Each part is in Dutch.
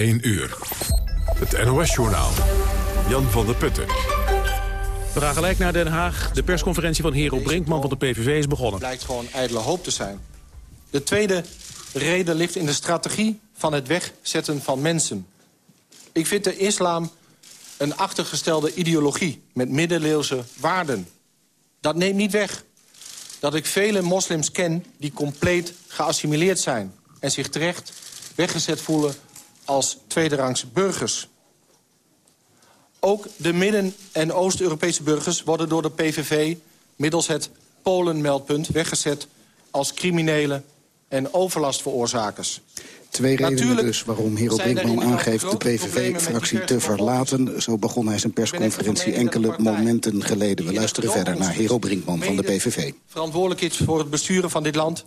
1 uur. Het NOS-journaal. Jan van der Putten. We gaan gelijk naar Den Haag. De persconferentie van Hero Brinkman van de PVV is begonnen. Het blijkt gewoon ijdele hoop te zijn. De tweede reden ligt in de strategie van het wegzetten van mensen. Ik vind de islam een achtergestelde ideologie met middeleeuwse waarden. Dat neemt niet weg dat ik vele moslims ken die compleet geassimileerd zijn... en zich terecht weggezet voelen als tweederangs burgers. Ook de Midden- en Oost-Europese burgers worden door de PVV... middels het Polenmeldpunt weggezet als criminelen en overlastveroorzakers. Twee redenen dus waarom Hero Brinkman aangeeft de PVV-fractie te verlaten. Zo begon hij zijn persconferentie enkele momenten geleden. We luisteren verder naar Hero Brinkman van de PVV. Verantwoordelijk is voor het besturen van dit land...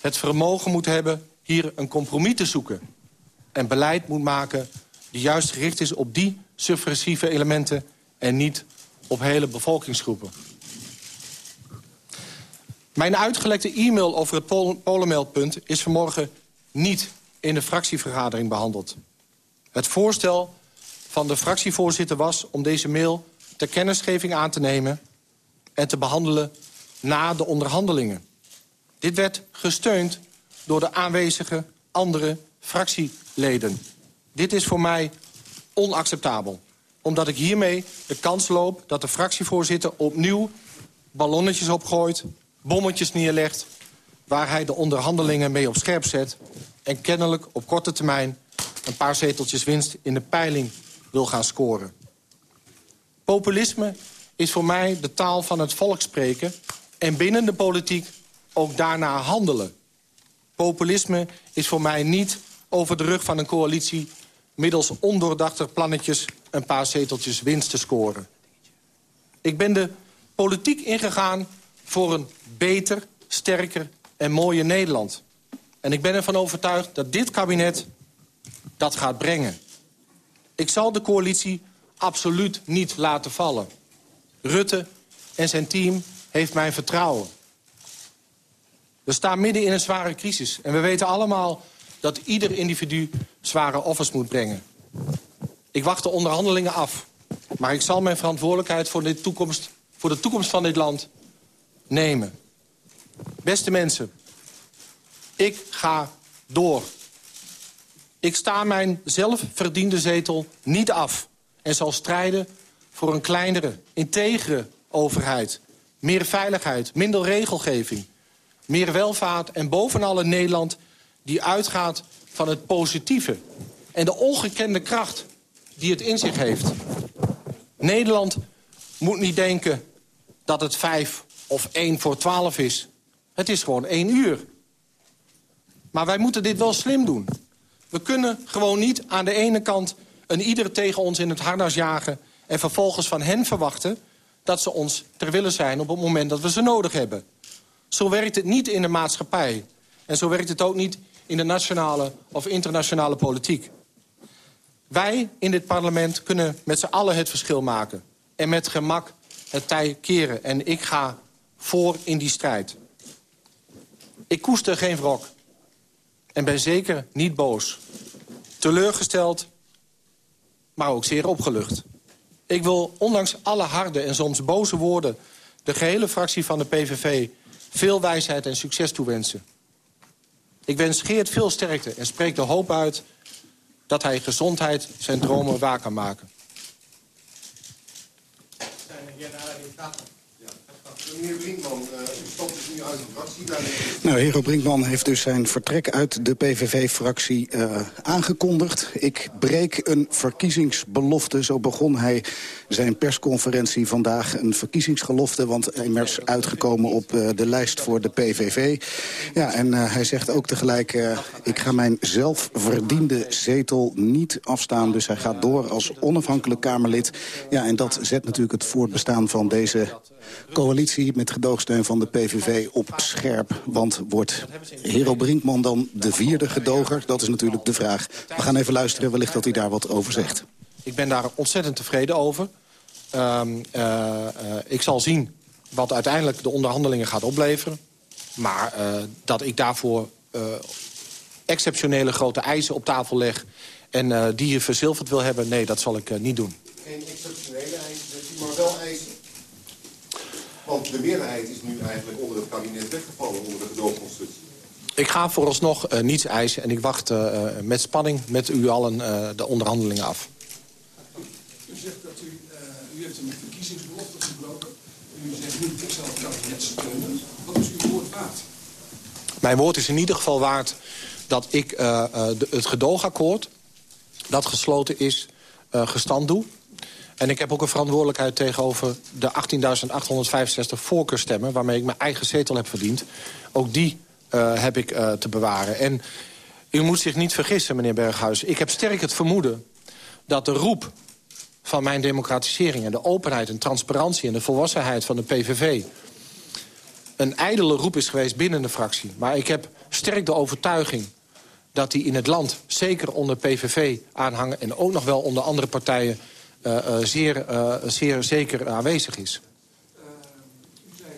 het vermogen moet hebben hier een compromis te zoeken. En beleid moet maken die juist gericht is op die subversieve elementen... en niet op hele bevolkingsgroepen. Mijn uitgelekte e-mail over het Polenmeldpunt is vanmorgen niet in de fractievergadering behandeld. Het voorstel van de fractievoorzitter was om deze mail ter kennisgeving aan te nemen... en te behandelen na de onderhandelingen. Dit werd gesteund door de aanwezige andere fractieleden. Dit is voor mij onacceptabel. Omdat ik hiermee de kans loop dat de fractievoorzitter opnieuw ballonnetjes opgooit... bommetjes neerlegt waar hij de onderhandelingen mee op scherp zet... en kennelijk op korte termijn een paar zeteltjes winst in de peiling wil gaan scoren. Populisme is voor mij de taal van het volk spreken... en binnen de politiek ook daarna handelen. Populisme is voor mij niet over de rug van een coalitie... middels ondoordachte plannetjes een paar zeteltjes winst te scoren. Ik ben de politiek ingegaan voor een beter, sterker en mooie Nederland. En ik ben ervan overtuigd dat dit kabinet dat gaat brengen. Ik zal de coalitie absoluut niet laten vallen. Rutte en zijn team heeft mijn vertrouwen. We staan midden in een zware crisis. En we weten allemaal dat ieder individu zware offers moet brengen. Ik wacht de onderhandelingen af. Maar ik zal mijn verantwoordelijkheid voor, de toekomst, voor de toekomst van dit land nemen. Beste mensen, ik ga door. Ik sta mijn zelfverdiende zetel niet af... en zal strijden voor een kleinere, integere overheid. Meer veiligheid, minder regelgeving, meer welvaart... en bovenal een Nederland die uitgaat van het positieve... en de ongekende kracht die het in zich heeft. Nederland moet niet denken dat het vijf of één voor twaalf is. Het is gewoon één uur. Maar wij moeten dit wel slim doen. We kunnen gewoon niet aan de ene kant een ieder tegen ons in het harnas jagen... en vervolgens van hen verwachten dat ze ons ter willen zijn... op het moment dat we ze nodig hebben. Zo werkt het niet in de maatschappij. En zo werkt het ook niet in de nationale of internationale politiek. Wij in dit parlement kunnen met z'n allen het verschil maken. En met gemak het tij keren. En ik ga voor in die strijd. Ik koester geen wrok. En ben zeker niet boos. Teleurgesteld, maar ook zeer opgelucht. Ik wil ondanks alle harde en soms boze woorden... de gehele fractie van de PVV veel wijsheid en succes toewensen. Ik wens Geert veel sterkte en spreek de hoop uit... dat hij gezondheid zijn dromen waar kan maken. Meneer Brinkman, uh, u stapt dus nu uit de fractie. Nou, Hero Brinkman heeft dus zijn vertrek uit de PVV-fractie uh, aangekondigd. Ik breek een verkiezingsbelofte. Zo begon hij zijn persconferentie vandaag. Een verkiezingsgelofte, want immers uitgekomen op uh, de lijst voor de PVV. Ja, en hij zegt ook tegelijk... ik ga mijn zelfverdiende zetel niet afstaan. Dus hij gaat door als onafhankelijk Kamerlid. Ja, en dat zet natuurlijk het voortbestaan van deze coalitie met gedoogsteun van de PVV op scherp. Want wordt Hero Brinkman dan de vierde gedoger? Dat is natuurlijk de vraag. We gaan even luisteren, wellicht dat hij daar wat over zegt. Ik ben daar ontzettend tevreden over. Uh, uh, ik zal zien wat uiteindelijk de onderhandelingen gaat opleveren. Maar uh, dat ik daarvoor exceptionele grote eisen op tafel leg... en die je verzilverd wil hebben, nee, dat zal ik niet doen. Geen exceptionele eisen, maar wel eisen. Want de meerderheid is nu eigenlijk onder het kabinet weggevallen onder de gedoogconstructie. Ik ga vooralsnog uh, niets eisen en ik wacht uh, met spanning met u allen uh, de onderhandelingen af. U zegt dat u, u heeft een verkiezingsbelofte gebroken. U zegt nu, ik zal het kabinet steunen. Wat is uw woord waard? Mijn woord is in ieder geval waard dat ik de, het gedoogakkoord... dat gesloten is, gestand doe. En ik heb ook een verantwoordelijkheid tegenover de 18.865 voorkeurstemmen... waarmee ik mijn eigen zetel heb verdiend. Ook die uh, heb ik uh, te bewaren. En u moet zich niet vergissen, meneer Berghuis. Ik heb sterk het vermoeden dat de roep van mijn democratisering... en de openheid en transparantie en de volwassenheid van de PVV... een ijdele roep is geweest binnen de fractie. Maar ik heb sterk de overtuiging dat die in het land... zeker onder PVV aanhangen en ook nog wel onder andere partijen... Uh, zeer, zeer zeker aanwezig is. u zei,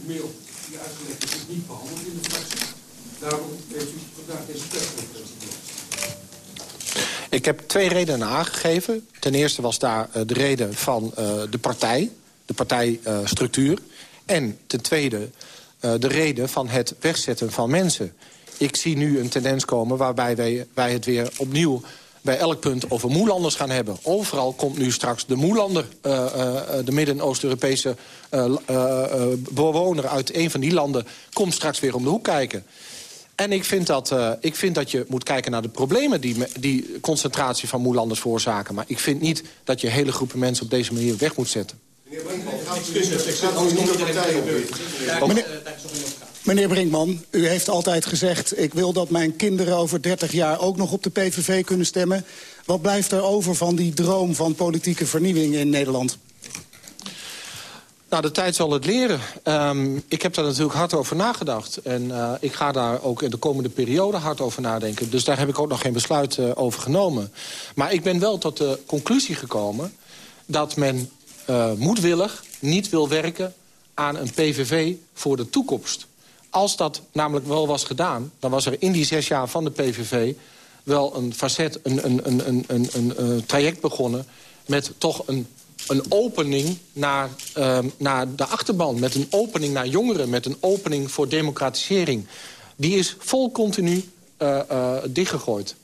uw mail die uitgelegd is, niet behandeld Daarom heeft u vandaag deze persconferentie Ik heb twee redenen aangegeven. Ten eerste was daar de reden van de partij, de partijstructuur. En ten tweede de reden van het wegzetten van mensen. Ik zie nu een tendens komen waarbij wij, wij het weer opnieuw bij elk punt over moelanders gaan hebben. Overal komt nu straks de moelander, uh, uh, de Midden-Oost-Europese uh, bewoner uit een van die landen... komt straks weer om de hoek kijken. En ik vind, dat, uh, ik vind dat je moet kijken naar de problemen... die, die concentratie van moelanders veroorzaken. Maar ik vind niet dat je hele groepen mensen op deze manier weg moet zetten. Meneer Brinkman, Meneer Brinkman, u heeft altijd gezegd... ik wil dat mijn kinderen over 30 jaar ook nog op de PVV kunnen stemmen. Wat blijft er over van die droom van politieke vernieuwing in Nederland? Nou, de tijd zal het leren. Um, ik heb daar natuurlijk hard over nagedacht. En uh, ik ga daar ook in de komende periode hard over nadenken. Dus daar heb ik ook nog geen besluit uh, over genomen. Maar ik ben wel tot de conclusie gekomen... dat men uh, moedwillig niet wil werken aan een PVV voor de toekomst. Als dat namelijk wel was gedaan... dan was er in die zes jaar van de PVV wel een facet, een, een, een, een, traject begonnen... met toch een een opening naar, uh, naar de achterban. Met een opening naar jongeren. Met een opening voor democratisering. Die is vol continu uh, uh, dichtgegooid.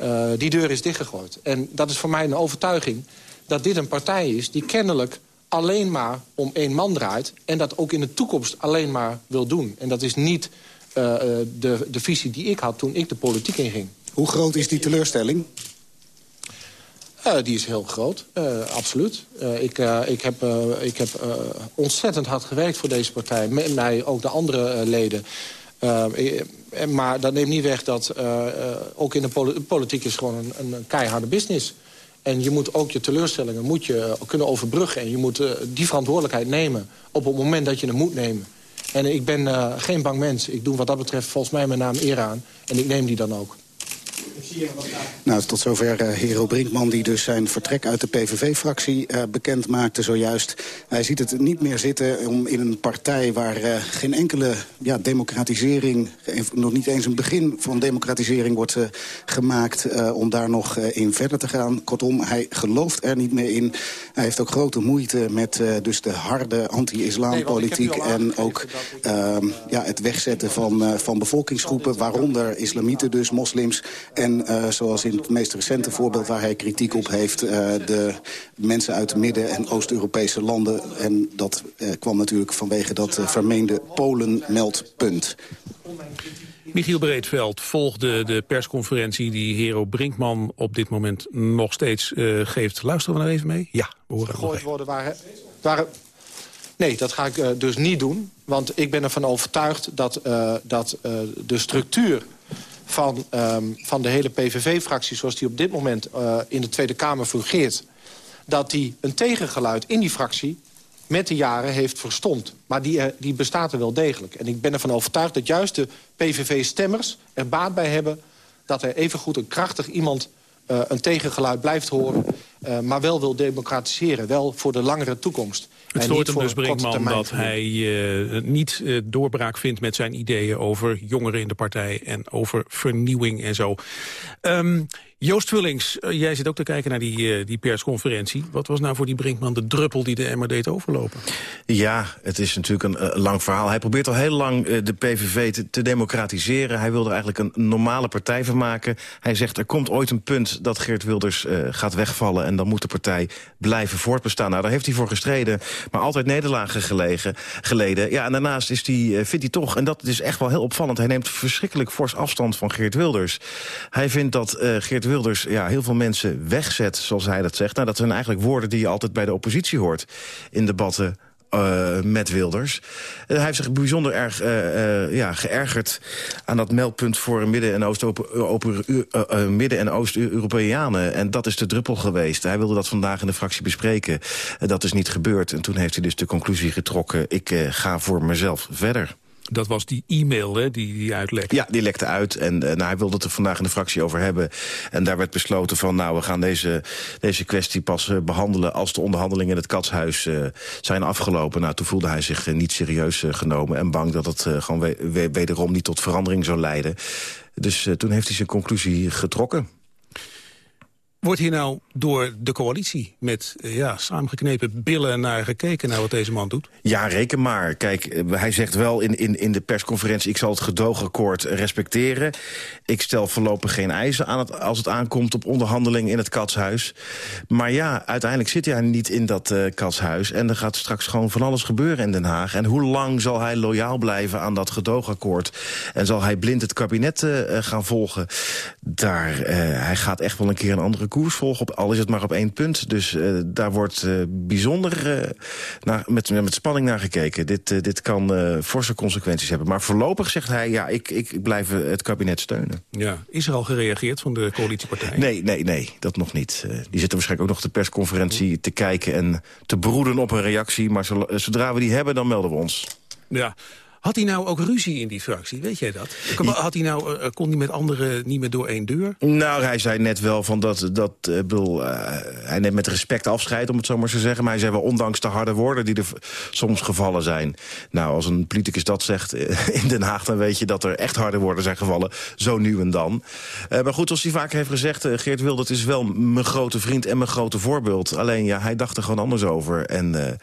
Uh, die deur is dichtgegooid. En dat is voor mij een overtuiging dat dit een partij is... die kennelijk alleen maar om één man draait... en dat ook in de toekomst alleen maar wil doen. En dat is niet de, de visie die ik had toen ik de politiek inging. Hoe groot is die teleurstelling? Uh, die is heel groot, uh, absoluut. Uh, ik, ik heb, ik heb ontzettend hard gewerkt voor deze partij. Met mij ook de andere leden. maar dat neemt niet weg dat ook in de politiek is gewoon een, een, keiharde business. En je moet ook je teleurstellingen moet je kunnen overbruggen. En je moet die verantwoordelijkheid nemen op het moment dat je hem moet nemen. En ik ben geen bang mens. Ik doe wat dat betreft volgens mij mijn naam eer aan. En ik neem die dan ook. Nou, tot zover uh, Hero Brinkman, die dus zijn vertrek uit de PVV-fractie uh, bekend maakte zojuist. Hij ziet het niet meer zitten om in een partij waar uh, geen enkele ja, democratisering... nog niet eens een begin van democratisering wordt gemaakt... om daar nog in verder te gaan. Kortom, hij gelooft er niet meer in. Hij heeft ook grote moeite met dus de harde anti-islampolitiek... Nee, en ook ehm, ja, het wegzetten van, van bevolkingsgroepen, waaronder islamieten dus, moslims... En uh, zoals in het meest recente voorbeeld waar hij kritiek op heeft... Uh, de mensen uit Midden- en Oost-Europese landen. En dat uh, kwam natuurlijk vanwege dat vermeende Polen-meldpunt. Michiel Breedveld volgde de persconferentie die Hero Brinkman op dit moment nog steeds uh, geeft. Luisteren we er even mee? Ja, we horen Gegooid worden waren, waren... Nee, dat ga ik uh, dus niet doen. Want ik ben ervan overtuigd dat, uh, dat de structuur van, um, van de hele PVV-fractie... zoals die op dit moment uh, in de Tweede Kamer fungeert... dat die een tegengeluid in die fractie met de jaren heeft verstomd. Maar die, uh, die bestaat er wel degelijk. En ik ben ervan overtuigd dat juist de PVV-stemmers er baat bij hebben... dat er evengoed een krachtig iemand uh, een tegengeluid blijft horen... Uh, maar wel wil democratiseren, wel voor de langere toekomst. Het stoort hem dus, Brinkman, dat hij uh, niet uh, doorbraak vindt met zijn ideeën... over jongeren in de partij en over vernieuwing en zo. Um, Joost Vullings, eh, jij zit ook te kijken naar die, uh, die persconferentie. Wat was nou voor die Brinkman de druppel die de emmer deed overlopen? Ja, het is natuurlijk een lang verhaal. Hij probeert al heel lang de PVV te, te, democratiseren. Hij wil er eigenlijk een normale partij van maken. Hij zegt er komt ooit een punt dat Geert Wilders gaat wegvallen... en dan moet de partij blijven voortbestaan. Nou, daar heeft hij voor gestreden, maar altijd nederlagen gelegen, geleden. Ja, en daarnaast is die, vindt hij toch, en dat is echt wel heel opvallend... hij neemt verschrikkelijk fors afstand van Geert Wilders. Hij vindt dat Geert Wilders ja, heel veel mensen wegzet, zoals hij dat zegt. Nou, dat zijn eigenlijk woorden die je altijd bij de oppositie hoort in debatten uh, met Wilders. Uh, hij heeft zich bijzonder erg uh, ja, geërgerd aan dat meldpunt voor Midden- en Oost-Europeanen. en dat is de druppel geweest. Hij wilde dat vandaag in de fractie bespreken. dat is niet gebeurd. En toen heeft hij dus de conclusie getrokken... ik ga voor mezelf verder. Dat was die e-mail die, die uitlekte. Ja, die lekte uit. En uh, nou, hij wilde het er vandaag in de fractie over hebben. En daar werd besloten van, nou, we gaan deze, deze kwestie pas uh, behandelen... als de onderhandelingen in het katshuis uh, zijn afgelopen. Nou, toen voelde hij zich niet serieus genomen... en bang dat het gewoon we wederom niet tot verandering zou leiden. Dus toen heeft hij zijn conclusie getrokken. Wordt hier nou door de coalitie met uh, ja, samengeknepen billen naar gekeken... naar wat deze man doet? Ja, reken maar. Kijk, eh, hij zegt wel in, in, in de persconferentie... ik zal het gedoogakkoord respecteren. Ik stel voorlopig geen eisen aan het, als het aankomt op onderhandeling in het katshuis. Maar ja, uiteindelijk zit hij niet in dat uh, katshuis... en er gaat straks gewoon van alles gebeuren in Den Haag. En hoe lang zal hij loyaal blijven aan dat gedoogakkoord? En zal hij blind het kabinet gaan volgen? Daar, hij gaat echt wel een keer een andere koers volgen, op, al is het maar op één punt. Dus uh, daar wordt uh, bijzonder uh, naar, met, met spanning naar gekeken. Dit, dit kan forse consequenties hebben. Maar voorlopig zegt hij, ja, ik, ik blijf het kabinet steunen. Ja. Is er al gereageerd van de coalitiepartijen? Nee, nee, nee, dat nog niet. die zitten waarschijnlijk ook nog de persconferentie te kijken... en te broeden op een reactie. Maar zodra we die hebben, dan melden we ons. Ja, had hij nou ook ruzie in die fractie? Weet jij dat? Had hij nou, uh, kon hij met anderen niet meer door één deur? Nou, hij zei net wel van dat... dat uh, bedoel, uh, hij neemt met respect afscheid, om het zo maar te zeggen. Maar hij zei wel, ondanks de harde woorden die er soms gevallen zijn. Nou, als een politicus dat zegt in Den Haag... dan weet je dat er echt harde woorden zijn gevallen. Zo nu en dan. maar goed, zoals hij vaak heeft gezegd... Geert Wilders is wel mijn grote vriend en mijn grote voorbeeld. Alleen, ja, hij dacht er gewoon anders over. En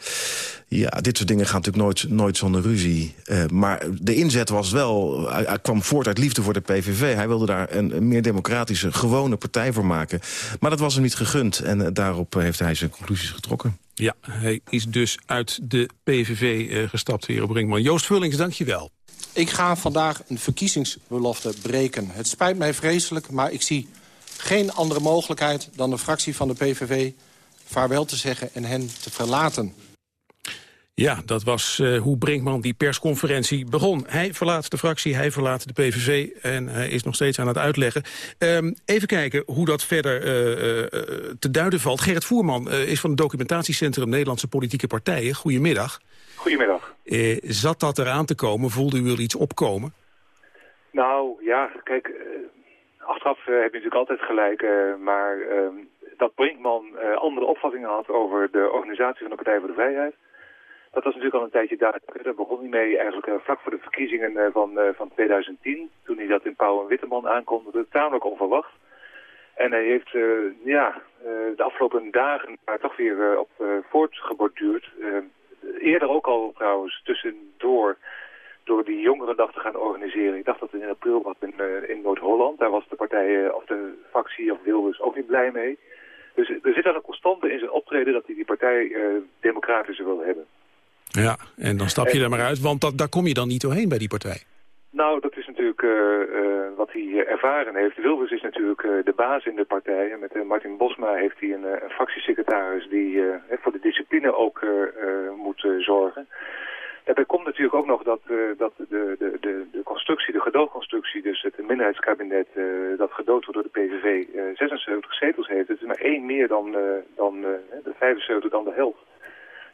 ja, dit soort dingen gaan natuurlijk nooit, nooit zonder ruzie. Uh, maar de inzet was wel, hij, hij, kwam voort uit liefde voor de PVV. Hij wilde daar een, een, meer democratische, gewone partij voor maken. Maar dat was hem niet gegund en uh, daarop heeft hij zijn conclusies getrokken. Ja, hij is dus uit de PVV uh, gestapt, heer Brinkman. Joost Vullings, dank je wel. Ik ga vandaag een verkiezingsbelofte breken. Het spijt mij vreselijk, maar ik zie geen andere mogelijkheid... dan de fractie van de PVV vaarwel te zeggen en hen te verlaten. Ja, dat was uh, hoe Brinkman die persconferentie begon. Hij verlaat de fractie, hij verlaat de PVV en hij is nog steeds aan het uitleggen. Um, even kijken hoe dat verder uh, uh, te duiden valt. Gerrit Voerman is van het documentatiecentrum Nederlandse Politieke Partijen. Goedemiddag. Goedemiddag. zat dat eraan te komen? Voelde u wel iets opkomen? Nou, ja, kijk, achteraf heb je natuurlijk altijd gelijk, maar ehm, dat Brinkman andere opvattingen had over de organisatie van de Partij voor de Vrijheid dat was natuurlijk al een tijdje duidelijk. Daar begon hij mee eigenlijk uh, vlak voor de verkiezingen uh, van, uh, van 2010. Toen hij dat in Pauw en Witteman aankondigde. Tamelijk onverwacht. En hij heeft ja, de afgelopen dagen daar toch weer op voortgeborduurd. eerder ook al trouwens tussendoor door die jongerendag te gaan organiseren. Ik dacht dat het in april was in, in Noord-Holland. Daar was de partij of de fractie of Wilders ook niet blij mee. Dus er zit al een constante in zijn optreden dat hij die partij democratischer wil hebben. Ja, en dan stap je er maar uit, want dat, daar kom je dan niet doorheen bij die partij. Nou, dat is natuurlijk uh, uh, wat hij ervaren heeft. Wilders is natuurlijk uh, de baas in de partij. En met Martin Bosma heeft hij een, een fractiesecretaris die voor de discipline ook moet zorgen. Daarbij komt natuurlijk ook nog dat, dat de, de, de, de constructie, de gedoogconstructie, dus het minderheidskabinet dat gedood wordt door de PVV, 76 zetels heeft. Het is maar één meer dan, dan de 75 dan de helft.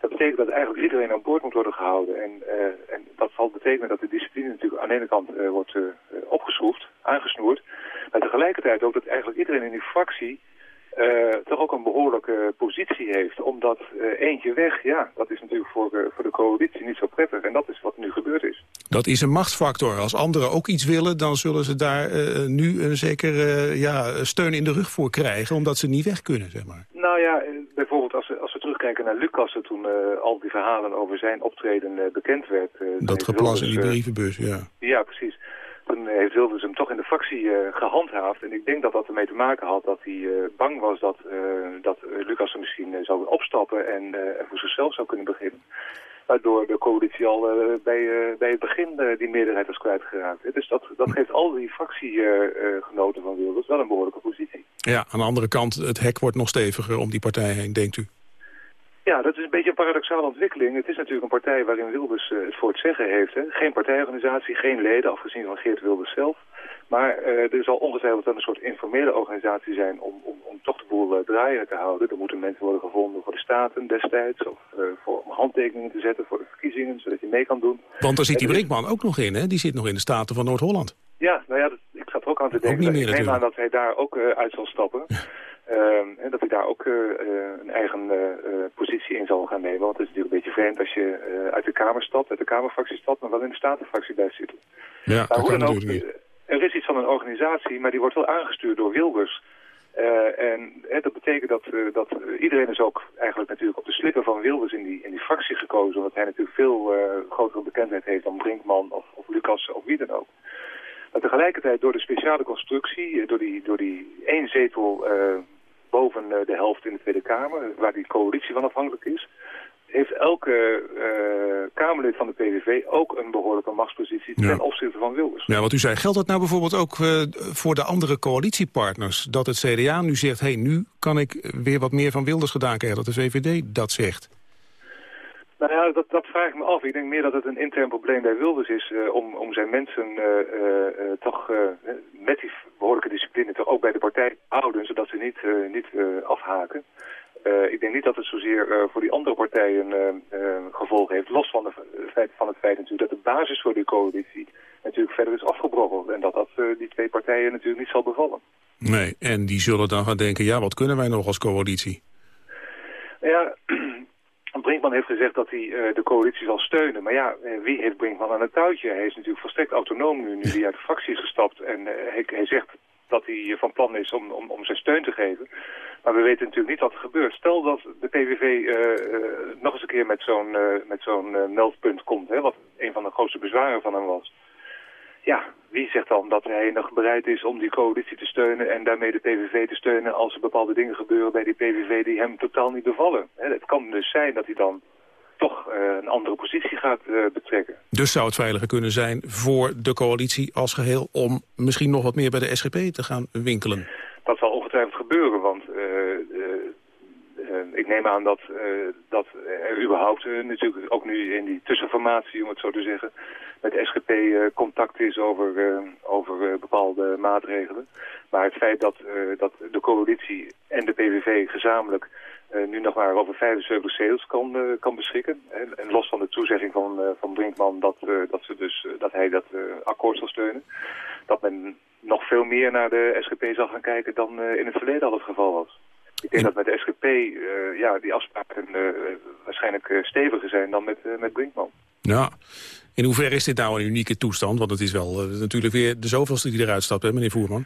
Dat betekent dat eigenlijk iedereen aan boord moet worden gehouden. En, uh, en dat zal betekenen dat de discipline natuurlijk aan de ene kant uh, wordt uh, opgeschroefd, aangesnoerd. Maar tegelijkertijd ook dat eigenlijk iedereen in die fractie toch ook een behoorlijke positie heeft. Omdat eentje weg, ja, dat is natuurlijk voor, voor de coalitie niet zo prettig. En dat is wat nu gebeurd is. Dat is een machtsfactor. Als anderen ook iets willen, dan zullen ze daar nu een zekere ja, steun in de rug voor krijgen, omdat ze niet weg kunnen, zeg maar. Nou ja, als we, als we terugkijken naar Lucas, toen uh, al die verhalen over zijn optreden uh, bekend werd. dat geplas in die brievenbus, ja. Ja, precies. Toen heeft Wilders hem toch in de fractie gehandhaafd. En ik denk dat dat ermee te maken had dat hij bang was dat, dat Lucas er misschien zou opstappen en voor zichzelf zou kunnen beginnen waardoor de coalitie al bij, bij het begin die meerderheid was kwijtgeraakt. Dus dat, dat geeft al die fractiegenoten van Wilders wel een behoorlijke positie. Ja, aan de andere kant, het hek wordt nog steviger om die partij heen, denkt u? Ja, dat is een beetje een paradoxale ontwikkeling. Het is natuurlijk een partij waarin Wilders het voor het zeggen heeft. Hè. Geen partijorganisatie, geen leden, afgezien van Geert Wilders zelf. Maar uh, er zal ongetwijfeld een soort informele organisatie zijn om, om, om toch de boel uh, draaiende te houden. Er moeten mensen worden gevonden voor de staten destijds, of voor, om handtekeningen te zetten voor de verkiezingen, zodat je mee kan doen. Want daar zit die Brinkman ook nog in, hè? Die zit nog in de staten van Noord-Holland. Ja, nou ja, dat, ik zat er ook aan te denken. Ook niet meer, ik neem aan dat hij daar ook uit zal stappen. en ehm, dat hij daar ook een eigen positie in zal gaan nemen. Want het is natuurlijk een beetje vreemd als je uit de Kamer stapt, uit de Kamerfractie stapt, maar wel in de Statenfractie blijft zitten. Ja, kan natuurlijk niet er is iets van een organisatie, maar die wordt wel aangestuurd door Wilders. Uh, en dat betekent dat, uh, dat iedereen is ook eigenlijk natuurlijk op de slippen van Wilders in die, in die fractie gekozen. Omdat hij natuurlijk veel uh, grotere bekendheid heeft dan Brinkman of, of Lucas of wie dan ook. Maar tegelijkertijd door de speciale constructie, door die, door die één zetel boven de helft in de Tweede Kamer, waar die coalitie van afhankelijk is, heeft elke uh, Kamerlid van de PVV ook een behoorlijke machtspositie ten opzichte van Wilders. Ja, wat u zei, geldt dat nou bijvoorbeeld ook uh, voor de andere coalitiepartners? Dat het CDA nu zegt, hé, hey, nu kan ik weer wat meer van Wilders gedaan krijgen, dat de VVD dat zegt? Nou ja, dat, dat vraag ik me af. Ik denk meer dat het een intern probleem bij Wilders is uh, om, om zijn mensen toch met die behoorlijke discipline toch ook bij de partij houden, zodat ze niet, niet afhaken. Ik denk niet dat het zozeer voor die andere partijen gevolgen heeft. Los van, de, feit, van het feit natuurlijk dat de basis voor die coalitie natuurlijk verder is afgebrokkeld. En dat dat die twee partijen natuurlijk niet zal bevallen. Nee, en die zullen dan gaan denken, ja, wat kunnen wij nog als coalitie? Ja, Brinkman heeft gezegd dat hij de coalitie zal steunen. Maar ja, wie heeft Brinkman aan het touwtje? Hij is natuurlijk volstrekt autonoom nu, nu hij uit de fractie is gestapt. En hij, hij zegt dat hij van plan is om, om, om zijn steun te geven. Maar we weten natuurlijk niet wat er gebeurt. Stel dat de PVV nog eens een keer met zo'n met zo'n meldpunt komt, hè, wat een van de grootste bezwaren van hem was. Ja, wie zegt dan dat hij nog bereid is om die coalitie te steunen en daarmee de PVV te steunen als er bepaalde dingen gebeuren bij die PVV die hem totaal niet bevallen? Het kan dus zijn dat hij dan toch een andere positie gaat betrekken. Dus zou het veiliger kunnen zijn voor de coalitie als geheel om misschien nog wat meer bij de SGP te gaan winkelen? Dat zal ongetwijfeld gebeuren, want ik neem aan dat, uh, dat er überhaupt natuurlijk ook nu in die tussenformatie, om het zo te zeggen, met de SGP uh, contact is over, over bepaalde maatregelen. Maar het feit dat, dat de coalitie en de PVV gezamenlijk nu nog maar over 75 zetels kan, kan beschikken. En, en, los van de toezegging van, van Brinkman dat, dat, ze dus, dat hij dat akkoord zal steunen. Dat men nog veel meer naar de SGP zal gaan kijken dan in het verleden al het geval was. Ik denk dat met de SGP uh, ja, die afspraken uh, waarschijnlijk uh, steviger zijn dan met, met Brinkman. Ja, in hoeverre is dit nou een unieke toestand? Want het is wel natuurlijk weer de zoveelste die eruit stapt, hè, meneer Voerman?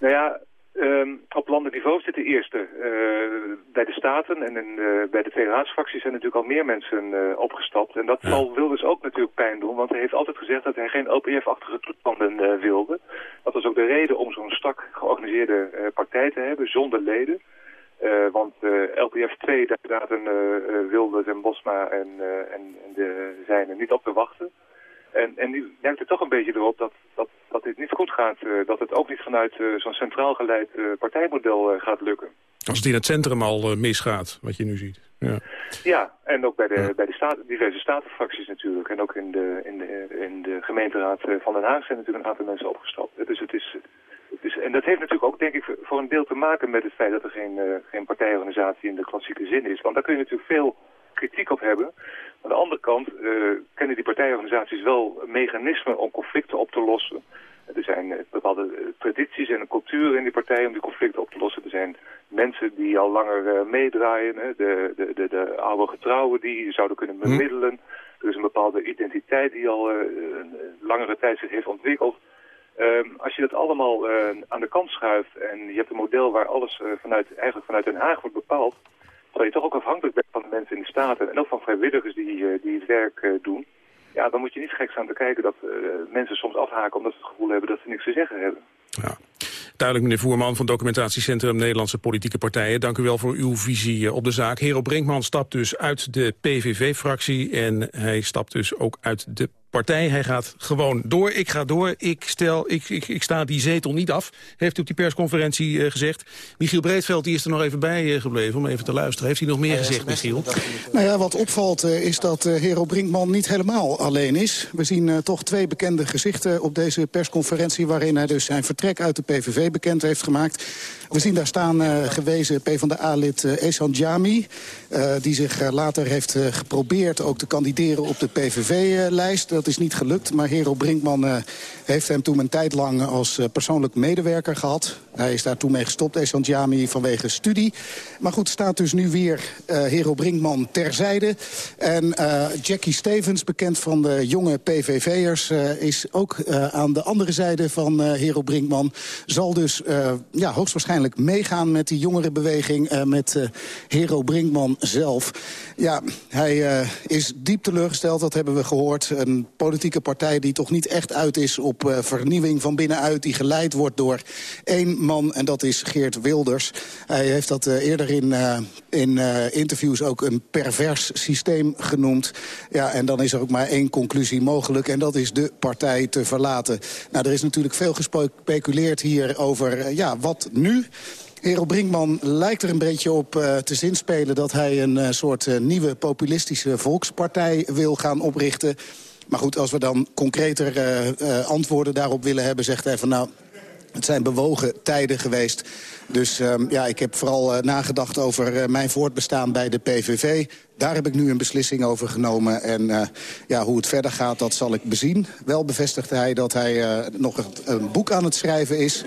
Nou ja, um, op landenniveau zit de eerste. bij de Staten en in, bij de twee raadsfracties zijn natuurlijk al meer mensen opgestapt. En dat ja. zal Wilders ook natuurlijk pijn doen, want hij heeft altijd gezegd dat hij geen OPF-achtige toestanden wilde. Dat was ook de reden om zo'n strak georganiseerde partij te hebben, zonder leden. Uh, want uh, LPF 2, daar zaten uh, Wilders en Bosma en, en, de zijnen niet op te wachten. En, en nu lijkt het toch een beetje erop dat, dat, dat dit niet goed gaat. dat het ook niet vanuit zo'n centraal geleid partijmodel gaat lukken. Als het in het centrum al misgaat, wat je nu ziet. Ja, ja en ook bij de, ja. bij de staten, diverse statenfracties natuurlijk. En ook in de, in de, in de gemeenteraad van Den Haag zijn natuurlijk een aantal mensen opgestapt. Dus het is, dus, en dat heeft natuurlijk ook, denk ik, voor een deel te maken met het feit dat er geen, uh, geen partijorganisatie in de klassieke zin is. Want daar kun je natuurlijk veel kritiek op hebben. Aan de andere kant uh, kennen die partijorganisaties wel mechanismen om conflicten op te lossen. Er zijn uh, bepaalde tradities en een cultuur in die partij om die conflicten op te lossen. Er zijn mensen die al langer meedraaien. Hè? De, de, de, de oude getrouwen die zouden kunnen hm. bemiddelen. Er is een bepaalde identiteit die al een langere tijd zich heeft ontwikkeld. Ehm, als je dat allemaal aan de kant schuift en je hebt een model waar alles vanuit, eigenlijk vanuit Den Haag wordt bepaald, terwijl je toch ook afhankelijk bent van de mensen in de Staten en ook van vrijwilligers die, die het werk doen, ja, dan moet je niet gek staan te kijken dat mensen soms afhaken omdat ze het gevoel hebben dat ze niks te zeggen hebben. Ja. Duidelijk, meneer Voerman van Documentatiecentrum Nederlandse Politieke Partijen. Dank u wel voor uw visie eh, op de zaak. Hero Brinkman stapt dus uit de PVV-fractie en hij stapt dus ook uit de partij. Hij gaat gewoon door. Ik ga door. Ik, stel, ik, ik, ik sta die zetel niet af, heeft u op die persconferentie uh, gezegd. Michiel Breedveld die is er nog even bij uh, gebleven om even te luisteren. Heeft hij nog meer gezegd, Michiel? Nou ja, wat opvalt uh, is dat Hero Brinkman niet helemaal alleen is. We zien toch twee bekende gezichten op deze persconferentie... waarin hij dus zijn vertrek uit de PVV bekend heeft gemaakt. We zien daar staan uh, gewezen PvdA-lid uh, Esan Jami... Uh, die zich later heeft geprobeerd ook te kandideren op de PVV-lijst. Dat is niet gelukt, maar Hero Brinkman heeft hem toen een tijd lang als persoonlijk medewerker gehad. Hij is daar toen mee gestopt, Esan Jami, vanwege studie. Maar goed, staat dus nu weer Hero Brinkman terzijde. En Jackie Stevens, bekend van de jonge PVV'ers... is ook aan de andere zijde van Hero Brinkman. Zal dus ja, hoogstwaarschijnlijk meegaan met die jongerenbeweging... Uh, met Hero Brinkman zelf. Ja, hij is diep teleurgesteld, dat hebben we gehoord. Een politieke partij die toch niet echt uit is op vernieuwing van binnenuit... die geleid wordt door één man, en dat is Geert Wilders. Hij heeft dat eerder in, in interviews ook een pervers systeem genoemd. Ja, en dan is er ook maar één conclusie mogelijk... en dat is de partij te verlaten. Nou, er is natuurlijk veel gespeculeerd hier over ja, wat nu... Hero Brinkman lijkt er een beetje op te zinspelen... dat hij een soort nieuwe populistische volkspartij wil gaan oprichten. Maar goed, als we dan concreter antwoorden daarop willen hebben... zegt hij van nou, het zijn bewogen tijden geweest. Dus um, ja, ik heb vooral nagedacht over mijn voortbestaan bij de PVV. Daar heb ik nu een beslissing over genomen. En uh, ja, hoe het verder gaat, dat zal ik bezien. Wel bevestigde hij dat hij nog een, een, boek aan het schrijven is.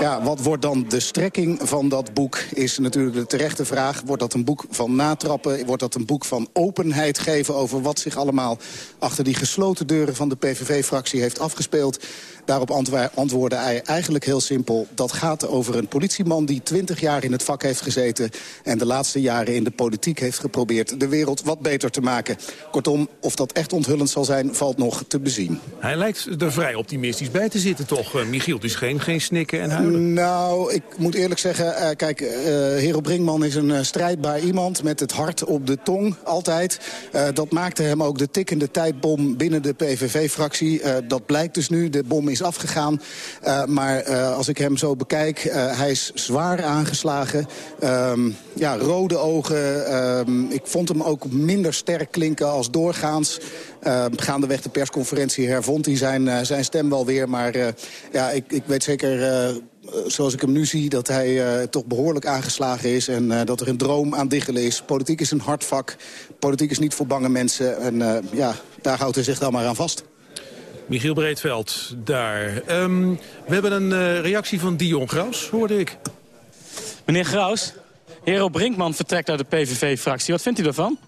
Ja, wat wordt dan de strekking van dat boek, is natuurlijk de terechte vraag. Wordt dat een boek van natrappen? Wordt dat een boek van openheid geven over wat zich allemaal... achter die gesloten deuren van de PVV-fractie heeft afgespeeld? Daarop antwoordde hij eigenlijk heel simpel. Dat gaat over een politieman die twintig jaar in het vak heeft gezeten... en de laatste jaren in de politiek heeft geprobeerd... de wereld wat beter te maken. Kortom, of dat echt onthullend zal zijn, valt nog te bezien. Hij lijkt er vrij optimistisch bij te zitten, toch, uh, Michiel? Dus geen, geen snikken en huilen. Nou, ik moet eerlijk zeggen, uh, kijk, uh, Hero Brinkman is een strijdbaar iemand... met het hart op de tong, altijd. dat maakte hem ook de tikkende tijdbom binnen de PVV-fractie. dat blijkt dus nu, de bom is afgegaan. maar als ik hem zo bekijk, hij is zwaar aangeslagen. Ehm, ja, rode ogen. Ehm, ik vond hem ook minder sterk klinken als doorgaans. Uh, gaandeweg de persconferentie hervond hij zijn, zijn stem wel weer. Maar ja, ik, ik weet zeker, zoals ik hem nu zie... dat hij toch behoorlijk aangeslagen is en dat er een droom aan diggelen is. Politiek is een hard vak. Politiek is niet voor bange mensen. En ja, daar houdt hij zich dan maar aan vast. Michiel Breedveld, daar. Um, we hebben een reactie van Dion Graus, hoorde ik. Meneer Graus, Hero Brinkman vertrekt uit de PVV-fractie. Wat vindt u daarvan?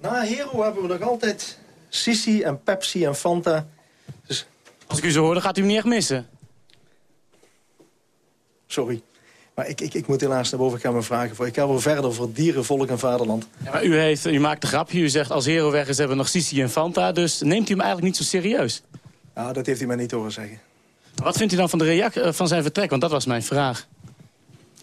Na Hero hebben we nog altijd Sisi en Pepsi en Fanta. Dus... Als ik u zo hoor, dan gaat u hem niet echt missen. Sorry. Maar ik, ik, ik moet helaas naar boven gaan mijn vragen voor. Ik ga wel verder voor dieren, volk en vaderland. Ja, maar u, heeft, u maakt een grapje. U zegt als Hero weg is, hebben we nog Sisi en Fanta. Dus neemt u hem eigenlijk niet zo serieus? Nou, dat heeft hij mij niet horen zeggen. Wat vindt u dan van, de reactie, van zijn vertrek? Want dat was mijn vraag.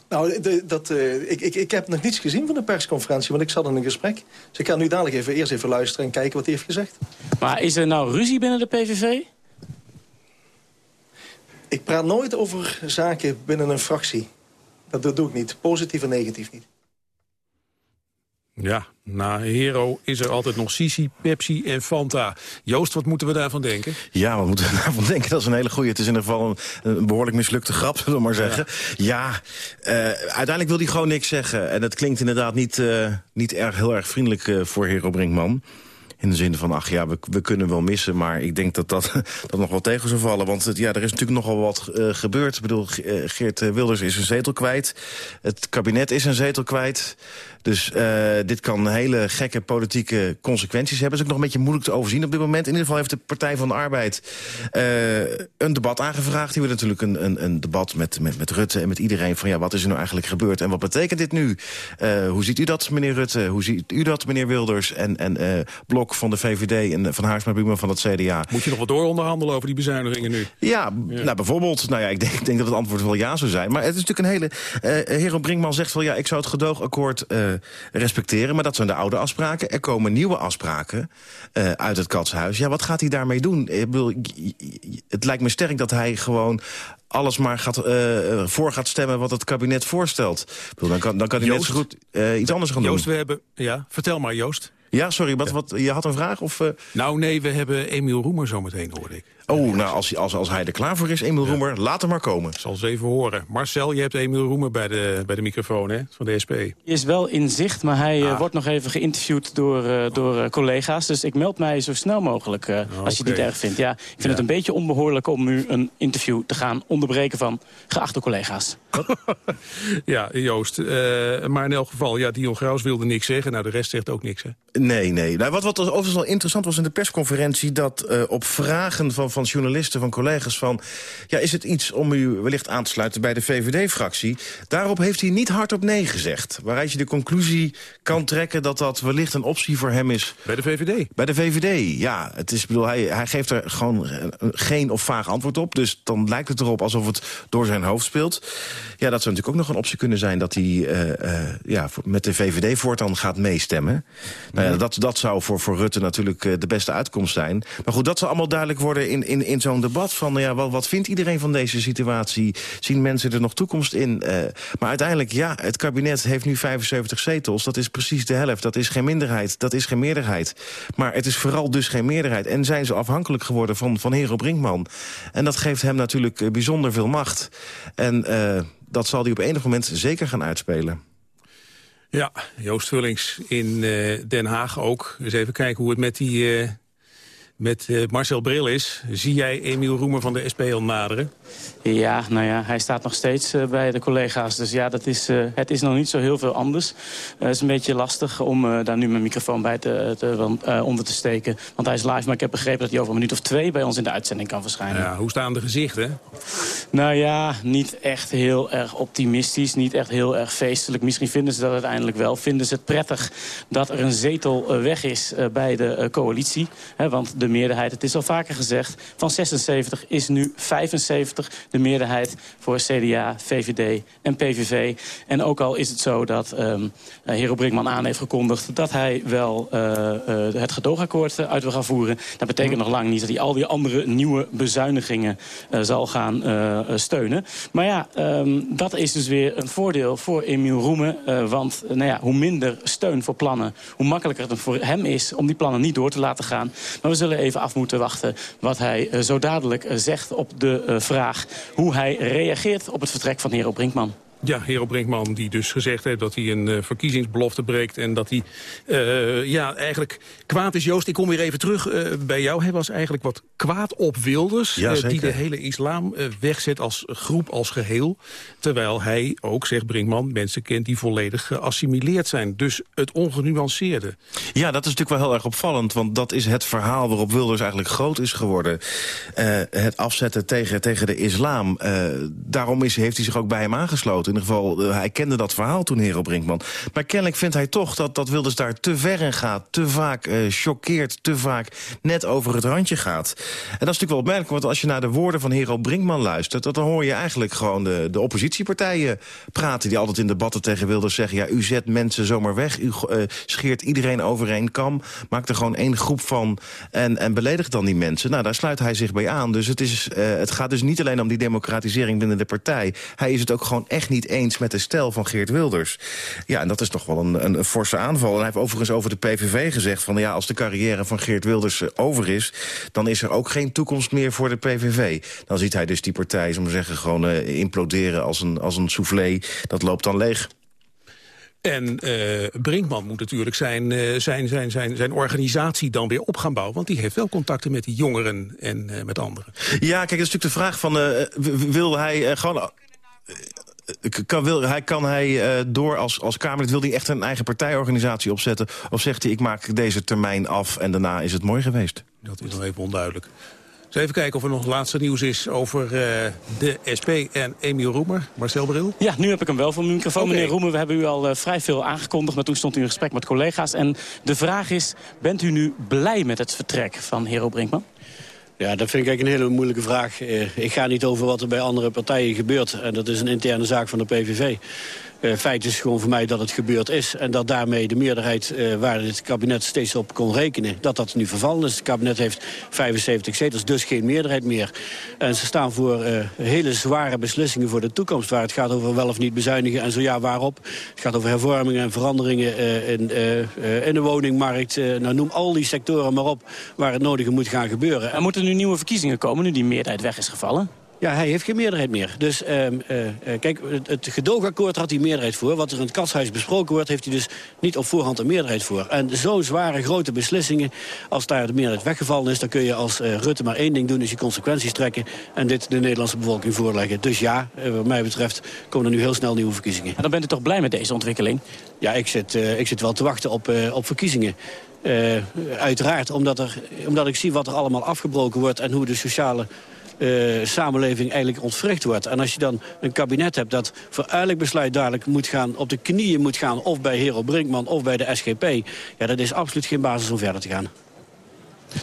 Nou, de, dat, uh, ik, ik, ik heb nog niets gezien van de persconferentie, want ik zat in een gesprek. Dus ik ga nu dadelijk even, eerst even luisteren en kijken wat hij heeft gezegd. Maar is er nou ruzie binnen de PVV? Ik praat nooit over zaken binnen een fractie. Dat, doe ik niet, positief en negatief niet. Ja, na Hero is er altijd nog Sisi, Pepsi en Fanta. Joost, wat moeten we daarvan denken? Ja, wat moeten we daarvan denken? Dat is een hele goeie. Het is in ieder geval een, behoorlijk mislukte grap, zullen we maar zeggen. Ja, ja uh, uiteindelijk wil hij gewoon niks zeggen. En dat klinkt inderdaad niet, uh, niet erg, heel erg vriendelijk uh, voor Hero Brinkman. In de zin van, ach ja, we, we kunnen wel missen... maar ik denk dat dat, dat nog wel tegen zou vallen. Want ja, er is natuurlijk nogal wat uh, gebeurd. Ik bedoel, Geert Wilders is een zetel kwijt. Het kabinet is een zetel kwijt. Dus uh, dit kan hele gekke politieke consequenties hebben. Dat is ook nog een beetje moeilijk te overzien op dit moment. In ieder geval heeft de Partij van de Arbeid uh, een debat aangevraagd. Die wil natuurlijk een, een, een debat met, met, met Rutte en met iedereen... van ja, wat is er nou eigenlijk gebeurd en wat betekent dit nu? Uh, hoe ziet u dat, meneer Rutte? Hoe ziet u dat, meneer Wilders? En, en Blok van de VVD en Van Haarsma Buma van het CDA. Moet je nog wat door onderhandelen over die bezuinigingen nu? Ja, ja. nou bijvoorbeeld. Nou ja, ik denk, ik denk dat het antwoord wel ja zou zijn. Maar het is natuurlijk een hele... Uh, Hero Brinkman zegt wel, ja, ik zou het gedoogakkoord respecteren. Maar dat zijn de oude afspraken. Er komen nieuwe afspraken uh, uit het katshuis. Ja, wat gaat hij daarmee doen? Ik bedoel, het lijkt me sterk dat hij gewoon alles maar gaat, uh, voor gaat stemmen wat het kabinet voorstelt. Ik bedoel, dan kan, dan kan hij Joost, net zo goed uh, iets anders gaan Joost, doen. we hebben... Ja, vertel maar, Joost. Ja, sorry, wat, wat, je had een vraag? Of. Nou nee, we hebben Emiel Roemer zometeen, hoorde ik. Oh, nou, als, als, als hij er klaar voor is, Emiel ja. Roemer, laat hem maar komen. Zal ze even horen. Marcel, je hebt Emiel Roemer bij de, bij de microfoon hè, van de SP. Hij is wel in zicht, maar hij ah. wordt nog even geïnterviewd door, uh, door uh, collega's. Dus ik meld mij zo snel mogelijk, oh, als je het niet erg vindt. Ja, ik vind ja. het een beetje onbehoorlijk om nu een interview te gaan onderbreken van geachte collega's. ja, Joost. maar in elk geval, ja, Dion Graus wilde niks zeggen. Nou, de rest zegt ook niks, hè? Nee, nee. Nou, wat, wat overigens wel interessant was in de persconferentie... dat op vragen van van journalisten, van collega's van... ja, is het iets om u wellicht aan te sluiten bij de VVD-fractie? Daarop heeft hij niet hardop nee gezegd. Waaruit je de conclusie kan trekken dat dat wellicht een optie voor hem is. Bij de VVD? Bij de VVD, ja. Het is, bedoel, hij, hij geeft er gewoon geen of vaag antwoord op. Dus dan lijkt het erop alsof het door zijn hoofd speelt. Ja, dat zou natuurlijk ook nog een optie kunnen zijn... dat hij uh, uh, ja, met de VVD voortaan gaat meestemmen. Nou ja, dat, dat zou voor, voor Rutte natuurlijk de beste uitkomst zijn. Maar goed, dat zal allemaal duidelijk worden in, in, in zo'n debat. Van, ja, wat, wat vindt iedereen van deze situatie? Zien mensen er nog toekomst in? Uh, maar uiteindelijk, ja, het kabinet heeft nu 75 zetels. Dat is precies de helft. Dat is geen minderheid. Dat is geen meerderheid. Maar het is vooral dus geen meerderheid. En zijn ze afhankelijk geworden van, van Hero Brinkman. En dat geeft hem natuurlijk bijzonder veel macht. En uh, dat zal hij op enig moment zeker gaan uitspelen. Ja, Joost Vullings in Den Haag ook. Dus even kijken hoe het met die, met uh, Marcel Bril is. Zie jij Emiel Roemer van de SP al naderen? Ja, nou ja, hij staat nog steeds uh, bij de collega's. Dus ja, dat is, uh, het is nog niet zo heel veel anders. Het is een beetje lastig om daar nu mijn microfoon bij te, te onder te steken. Want hij is live, maar ik heb begrepen dat hij over een minuut of twee... bij ons in de uitzending kan verschijnen. Ja, hoe staan de gezichten? Nou ja, niet echt heel erg optimistisch. Niet echt heel erg feestelijk. Misschien vinden ze dat uiteindelijk wel. Vinden ze het prettig dat er een zetel weg is bij de coalitie. Hè, want de meerderheid, het is al vaker gezegd... van 76 is nu 75 de meerderheid voor CDA, VVD en PVV. En ook al is het zo dat um, Hero Brinkman aan heeft gekondigd... dat hij wel uh, uh, het gedoogakkoord uit wil gaan voeren... dat betekent nog lang niet dat hij al die andere nieuwe bezuinigingen uh, zal gaan steunen. Maar ja, um, dat is dus weer een voordeel voor Emiel Roemen. want nou ja, hoe minder steun voor plannen... hoe makkelijker het voor hem is om die plannen niet door te laten gaan. Maar we zullen even af moeten wachten wat hij uh, zo dadelijk uh, zegt op de uh, vraag... hoe hij reageert op het vertrek van Hero Brinkman. Ja, Hero Brinkman die dus gezegd heeft dat hij een uh, verkiezingsbelofte breekt... en dat hij uh, ja, eigenlijk kwaad is. Joost, ik kom weer even terug uh, bij jou. Hij was eigenlijk wat kwaad op Wilders... Ja, die de hele islam wegzet als groep, als geheel. Terwijl hij ook, zegt Brinkman, mensen kent die volledig geassimileerd zijn. Dus het ongenuanceerde. Ja, dat is natuurlijk wel heel erg opvallend. Want dat is het verhaal waarop Wilders eigenlijk groot is geworden. het afzetten tegen, tegen de islam. daarom is, heeft hij zich ook bij hem aangesloten. In ieder geval, uh, hij kende dat verhaal toen, Hero Brinkman. Maar kennelijk vindt hij toch dat, dat Wilders daar te ver in gaat. Te vaak uh, choqueert, te vaak net over het randje gaat. En dat is natuurlijk wel opmerkelijk, want als je naar de woorden van Hero Brinkman luistert... dan hoor je eigenlijk gewoon de, de oppositiepartijen praten... die altijd in debatten tegen Wilders zeggen... ja, u zet mensen zomaar weg, u uh, scheert iedereen over kam... maakt er gewoon één groep van en, en beledigt dan die mensen. Nou, daar sluit hij zich bij aan. Dus het, is, het gaat dus niet alleen om die democratisering binnen de partij. Hij is het ook gewoon echt niet niet eens met de stijl van Geert Wilders. Ja, en dat is toch wel een, een, een forse aanval. En hij heeft overigens over de PVV gezegd... van ja, als de carrière van Geert Wilders eh, over is... dan is er ook geen toekomst meer voor de PVV. Dan ziet hij dus die partij, we zeggen, gewoon uh, imploderen als een, als een soufflé. Dat loopt dan leeg. En uh, Brinkman moet natuurlijk zijn, uh, zijn, zijn, zijn, zijn organisatie dan weer op gaan bouwen. Want die heeft wel contacten met die jongeren en uh, met anderen. Ja, kijk, dat is natuurlijk de vraag van... wil hij gewoon kan, wil, hij, kan hij uh, door als, als Kamerlid... wil hij echt een eigen partijorganisatie opzetten? Of zegt hij, ik maak deze termijn af en daarna is het mooi geweest? Dat is nog even onduidelijk. Dus even kijken of er nog laatste nieuws is over uh, de SP en Emiel Roemer. Marcel Bril? Ja, nu heb ik hem wel voor mijn microfoon. Okay. Meneer Roemer, we hebben u al uh, vrij veel aangekondigd... maar toen stond u in gesprek met collega's. En de vraag is, bent u nu blij met het vertrek van Hero Brinkman? Ja, dat vind ik eigenlijk een hele moeilijke vraag. Ik ga niet over wat er bij andere partijen gebeurt. En dat is een interne zaak van de PVV. Uh, feit is gewoon voor mij dat het gebeurd is. En dat daarmee de meerderheid uh, waar het kabinet steeds op kon rekenen... dat dat nu vervallen is. Het kabinet heeft 75 zetels, dus geen meerderheid meer. En ze staan voor uh, hele zware beslissingen voor de toekomst... waar het gaat over wel of niet bezuinigen en zo ja, waarop. Het gaat over hervormingen en veranderingen in, in de woningmarkt. nou, noem al die sectoren maar op waar het nodige moet gaan gebeuren. En moeten nu nieuwe verkiezingen komen nu die meerderheid weg is gevallen? Ja, hij heeft geen meerderheid meer. Dus um, uh, kijk, het, het gedoogakkoord had hij meerderheid voor. Wat er in het katshuis besproken wordt, heeft hij dus niet op voorhand een meerderheid voor. En zo'n zware, grote beslissingen, als daar de meerderheid weggevallen is... dan kun je als uh, Rutte maar één ding doen, is je consequenties trekken... en dit de Nederlandse bevolking voorleggen. Dus ja, wat mij betreft komen er nu heel snel nieuwe verkiezingen. En dan bent u toch blij met deze ontwikkeling? Ja, ik zit, ik zit wel te wachten op, op verkiezingen. Uiteraard, omdat, er, omdat ik zie wat er allemaal afgebroken wordt... en hoe de sociale uh, samenleving eigenlijk ontwricht wordt. En als je dan een kabinet hebt dat voor elk besluit dadelijk moet gaan... op de knieën moet gaan, of bij Hero Brinkman of bij de SGP... ja, dat is absoluut geen basis om verder te gaan.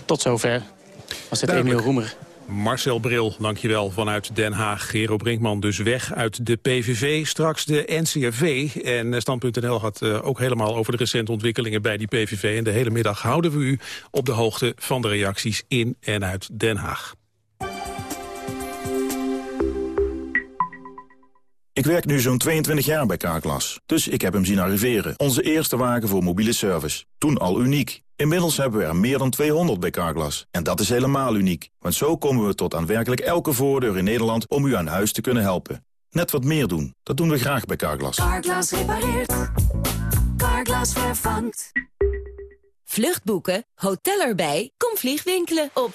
Tot zover. Was het Emiel Roemer. Marcel Bril, dankjewel, vanuit Den Haag. Gero Brinkman dus weg uit de PVV, straks de NCRV. En Stand.nl gaat uh, ook helemaal over de recente ontwikkelingen bij die PVV. En de hele middag houden we u op de hoogte van de reacties in en uit Den Haag. Ik werk nu zo'n 22 jaar bij Carglass, dus ik heb hem zien arriveren. Onze eerste wagen voor mobiele service. Toen al uniek. Inmiddels hebben we er meer dan 200 bij Carglass. En dat is helemaal uniek, want zo komen we tot aan werkelijk elke voordeur in Nederland om u aan huis te kunnen helpen. Net wat meer doen, dat doen we graag bij Carglass. Carglass repareert. Carglass vervangt. Vluchtboeken, hotel erbij, kom vliegwinkelen op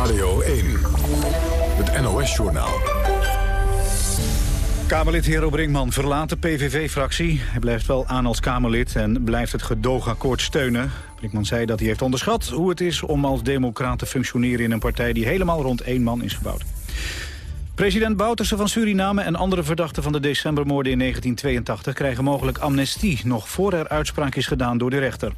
Radio 1, het NOS-journaal. Kamerlid Hero Brinkman verlaat de PVV-fractie. Hij blijft wel aan als Kamerlid en blijft het gedoogakkoord steunen. Brinkman zei dat hij heeft onderschat hoe het is om als democraat te functioneren... in een partij die helemaal rond één man is gebouwd. President Bouterse van Suriname en andere verdachten van de decembermoorden in 1982... krijgen mogelijk amnestie, nog voor er uitspraak is gedaan door de rechter.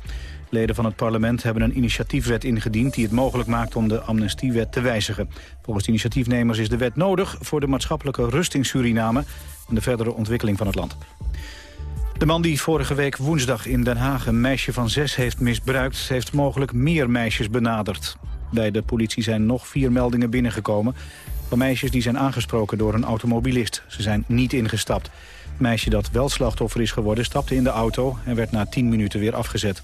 Leden van het parlement hebben een initiatiefwet ingediend... die het mogelijk maakt om de amnestiewet te wijzigen. Volgens initiatiefnemers is de wet nodig... voor de maatschappelijke rust in Suriname... en de verdere ontwikkeling van het land. De man die vorige week woensdag in Den Haag een meisje van zes heeft misbruikt... heeft mogelijk meer meisjes benaderd. Bij de politie zijn nog vier meldingen binnengekomen... van meisjes die zijn aangesproken door een automobilist. Ze zijn niet ingestapt. Het meisje dat wel slachtoffer is geworden stapte in de auto... en werd na tien minuten weer afgezet.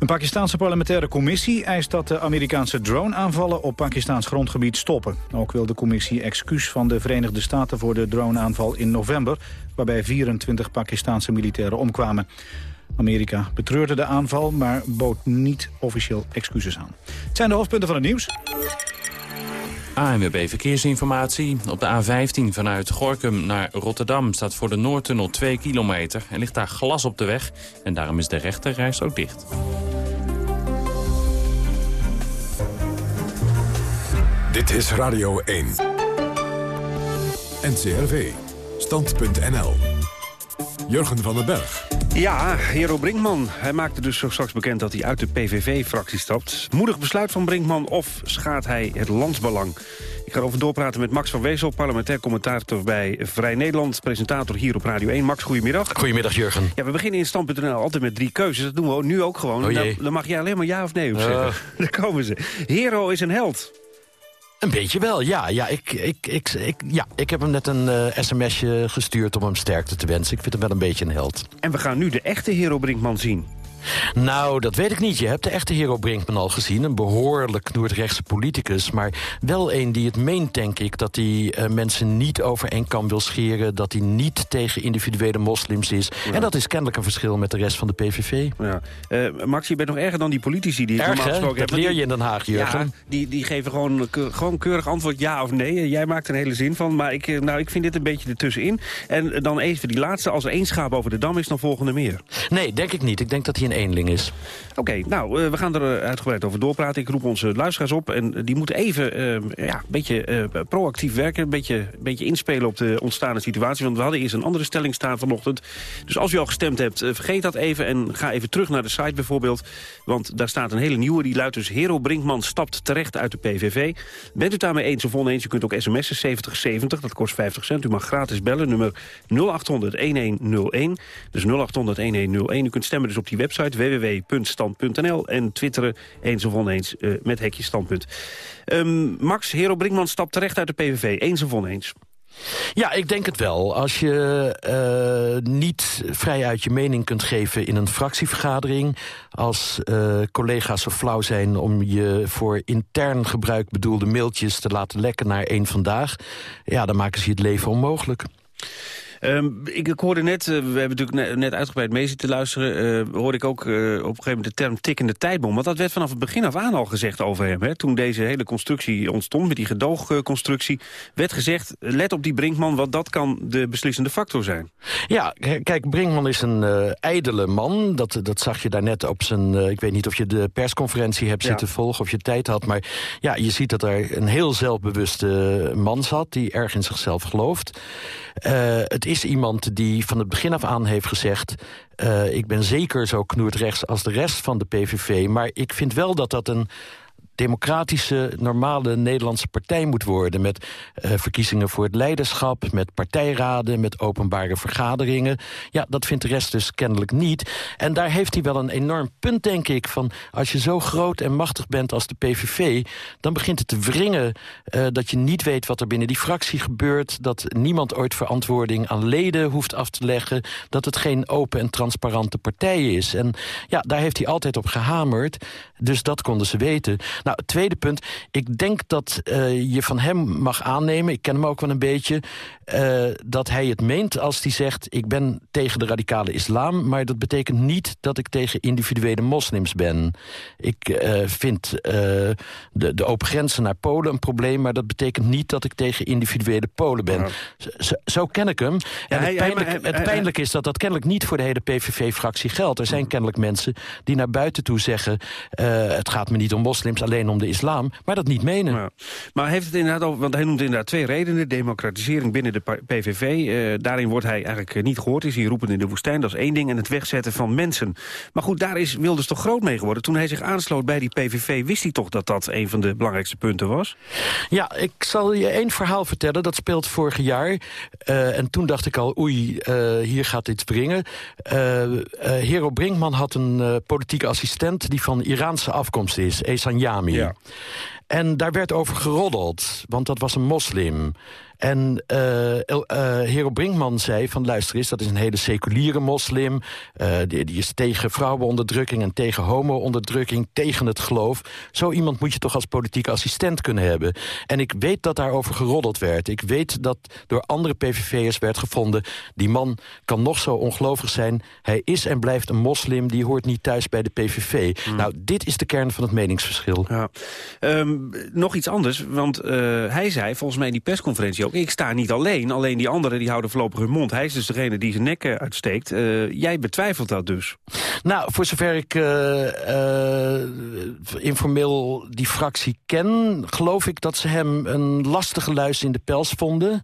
Een Pakistanse parlementaire commissie eist dat de Amerikaanse drone-aanvallen op Pakistaans grondgebied stoppen. Ook wil de commissie excuus van de Verenigde Staten voor de drone-aanval in november, waarbij 24 Pakistanse militairen omkwamen. Amerika betreurde de aanval, maar bood niet officieel excuses aan. Het zijn de hoofdpunten van het nieuws. ANWB Verkeersinformatie. Op de A15 vanuit Gorkum naar Rotterdam staat voor de Noordtunnel 2 kilometer. Er ligt daar glas op de weg en daarom is de rechterreis ook dicht. Dit is Radio 1. NCRV. Stand.nl. Jurgen van den Berg. Ja, Hero Brinkman. Hij maakte dus zo straks bekend dat hij uit de PVV-fractie stapt. Moedig besluit van Brinkman of schaadt hij het landsbelang? Ik ga over doorpraten met Max van Wezel, parlementair commentator bij Vrij Nederland. Presentator hier op Radio 1. Max, goedemiddag. Goedemiddag, Jurgen. Ja, we beginnen in Stand.nl altijd met drie keuzes. Dat doen we nu ook gewoon. Oh, dan, jee. dan mag jij alleen maar ja of nee op zeggen. Uh. Daar komen ze. Hero is een held. Een beetje wel, ja. Ja, ik, ik, ik, ja, ik heb hem net een eh, sms'je gestuurd om hem sterkte te wensen. Ik vind hem wel een beetje een held. En we gaan nu de echte Hero Brinkman zien. Nou, dat weet ik niet. Je hebt de echte Hero Brinkman al gezien. Een behoorlijk Noordrechtse politicus. Maar wel een die het meent, denk ik... dat hij eh, mensen niet over één kam wil scheren. Dat hij niet tegen individuele moslims is. En dat is kennelijk een verschil met de rest van de PVV. Ja. Eh, Max, je bent nog erger dan die politici die ik Erg, normaal gesproken Dat heb. leer je in Den Haag, Jurgen. Ja, die, die geven gewoon, ke- gewoon keurig antwoord ja of nee. Jij maakt er een hele zin van. Maar ik, eh, nou, ik vind dit een beetje ertussenin. En eh, dan even die laatste. Als er één schaap over de dam is, dan volgende meer. Nee, denk ik niet. Ik denk dat hij een eenling is. Oké, nou, eh, we gaan er eh, uitgebreid over doorpraten. Ik roep onze luisteraars op en die moeten even eh, ja, een beetje eh, proactief werken. Een beetje, een beetje inspelen op de ontstaande situatie. Want we hadden eerst een andere stelling staan vanochtend. Dus als u al gestemd hebt, vergeet dat even en ga even terug naar de site bijvoorbeeld. Want daar staat een hele nieuwe, die luidt dus... Hero Brinkman stapt terecht uit de PVV. Bent u daarmee eens of oneens? U kunt ook sms'en 7070, dat kost 50 cent. U mag gratis bellen, nummer 0800-1101. Dus 0800-1101. U kunt stemmen dus op die website www.stand.nl en twitteren eens of oneens eh, met hekje standpunt. Ehm, Max, Hero Brinkman stapt terecht uit de PVV. Eens of oneens? Ja, ik denk het wel. Als je eh, niet vrij uit je mening kunt geven in een fractievergadering... als eh, collega's zo flauw zijn om je voor intern gebruik bedoelde mailtjes... te laten lekken naar één vandaag... ja, dan maken ze je het leven onmogelijk. Ehm, ik, ik hoorde net, eh, we hebben natuurlijk net, net uitgebreid mee zitten luisteren... eh, hoorde ik ook eh, op een gegeven moment de term tikkende tijdbom. Want dat werd vanaf het begin af aan al gezegd over hem. Hè? Toen deze hele constructie ontstond, met die gedoogconstructie... werd gezegd, let op die Brinkman, want dat kan de beslissende factor zijn. Ja, kijk, Brinkman is een ijdele man. Dat, dat zag je daarnet op zijn... ik weet niet of je de persconferentie hebt Ja. zitten volgen... of je tijd had, maar ja, je ziet dat er een heel zelfbewuste man zat... die erg in zichzelf gelooft. Het is iemand die van het begin af aan heeft gezegd... eh, ik ben zeker zo knoerdrechts als de rest van de PVV... maar ik vind wel dat dat een democratische, normale Nederlandse partij moet worden... met eh, verkiezingen voor het leiderschap, met partijraden... met openbare vergaderingen. Ja, dat vindt de rest dus kennelijk niet. En daar heeft hij wel een enorm punt, denk ik... van als je zo groot en machtig bent als de PVV... dan begint het te wringen eh, dat je niet weet wat er binnen die fractie gebeurt... dat niemand ooit verantwoording aan leden hoeft af te leggen... dat het geen open en transparante partij is. En ja, daar heeft hij altijd op gehamerd. Dus dat konden ze weten. Nou, het tweede punt. Ik denk dat eh, je van hem mag aannemen... ik ken hem ook wel een beetje... eh, dat hij het meent als hij zegt... ik ben tegen de radicale islam... maar dat betekent niet dat ik tegen individuele moslims ben. Ik eh, vind eh, de, de open grenzen naar Polen een probleem... maar dat betekent niet dat ik tegen individuele Polen ben. Zo, zo ken ik hem. En het pijnlijk, het pijnlijk is dat dat kennelijk niet voor de hele PVV-fractie geldt. Er zijn kennelijk mensen die naar buiten toe zeggen... het gaat me niet om moslims, alleen om de islam... maar dat niet menen. Ja. Maar heeft het inderdaad over, want hij noemt inderdaad twee redenen. Democratisering binnen de PVV. eh, daarin wordt hij eigenlijk eh, niet gehoord. Is hij roepen in de woestijn, dat is één ding. En het wegzetten van mensen. Maar goed, daar is Wilders toch groot mee geworden. Toen hij zich aansloot bij die PVV, wist hij toch dat dat een van de belangrijkste punten was? Ja, ik zal je één verhaal vertellen. Dat speelt vorig jaar. Eh, en toen dacht ik al, oei, eh, hier gaat iets brengen. Eh eh, Hero Brinkman had een eh, politieke assistent... die van Iraanse afkomst is, Ehsan Yami. En daar werd over geroddeld, want dat was een moslim. En eh eh, Hero Brinkman zei van luister eens, dat is een hele seculiere moslim. Eh, die, die is tegen vrouwenonderdrukking en tegen homo-onderdrukking, tegen het geloof. Zo iemand moet je toch als politieke assistent kunnen hebben. En ik weet dat daarover geroddeld werd. Ik weet dat door andere PVV'ers werd gevonden... die man kan nog zo ongelovig zijn. Hij is en blijft een moslim, die hoort niet thuis bij de PVV. Nou, dit is de kern van het meningsverschil. Ja. Ehm, nog iets anders, want hij zei volgens mij in die persconferentie ik sta niet alleen, alleen die anderen die houden voorlopig hun mond. Hij is dus degene die zijn nek eh, uitsteekt. Eh, jij betwijfelt dat dus. Nou, voor zover ik eh, informeel die fractie ken... geloof ik dat ze hem een lastige luis in de pels vonden.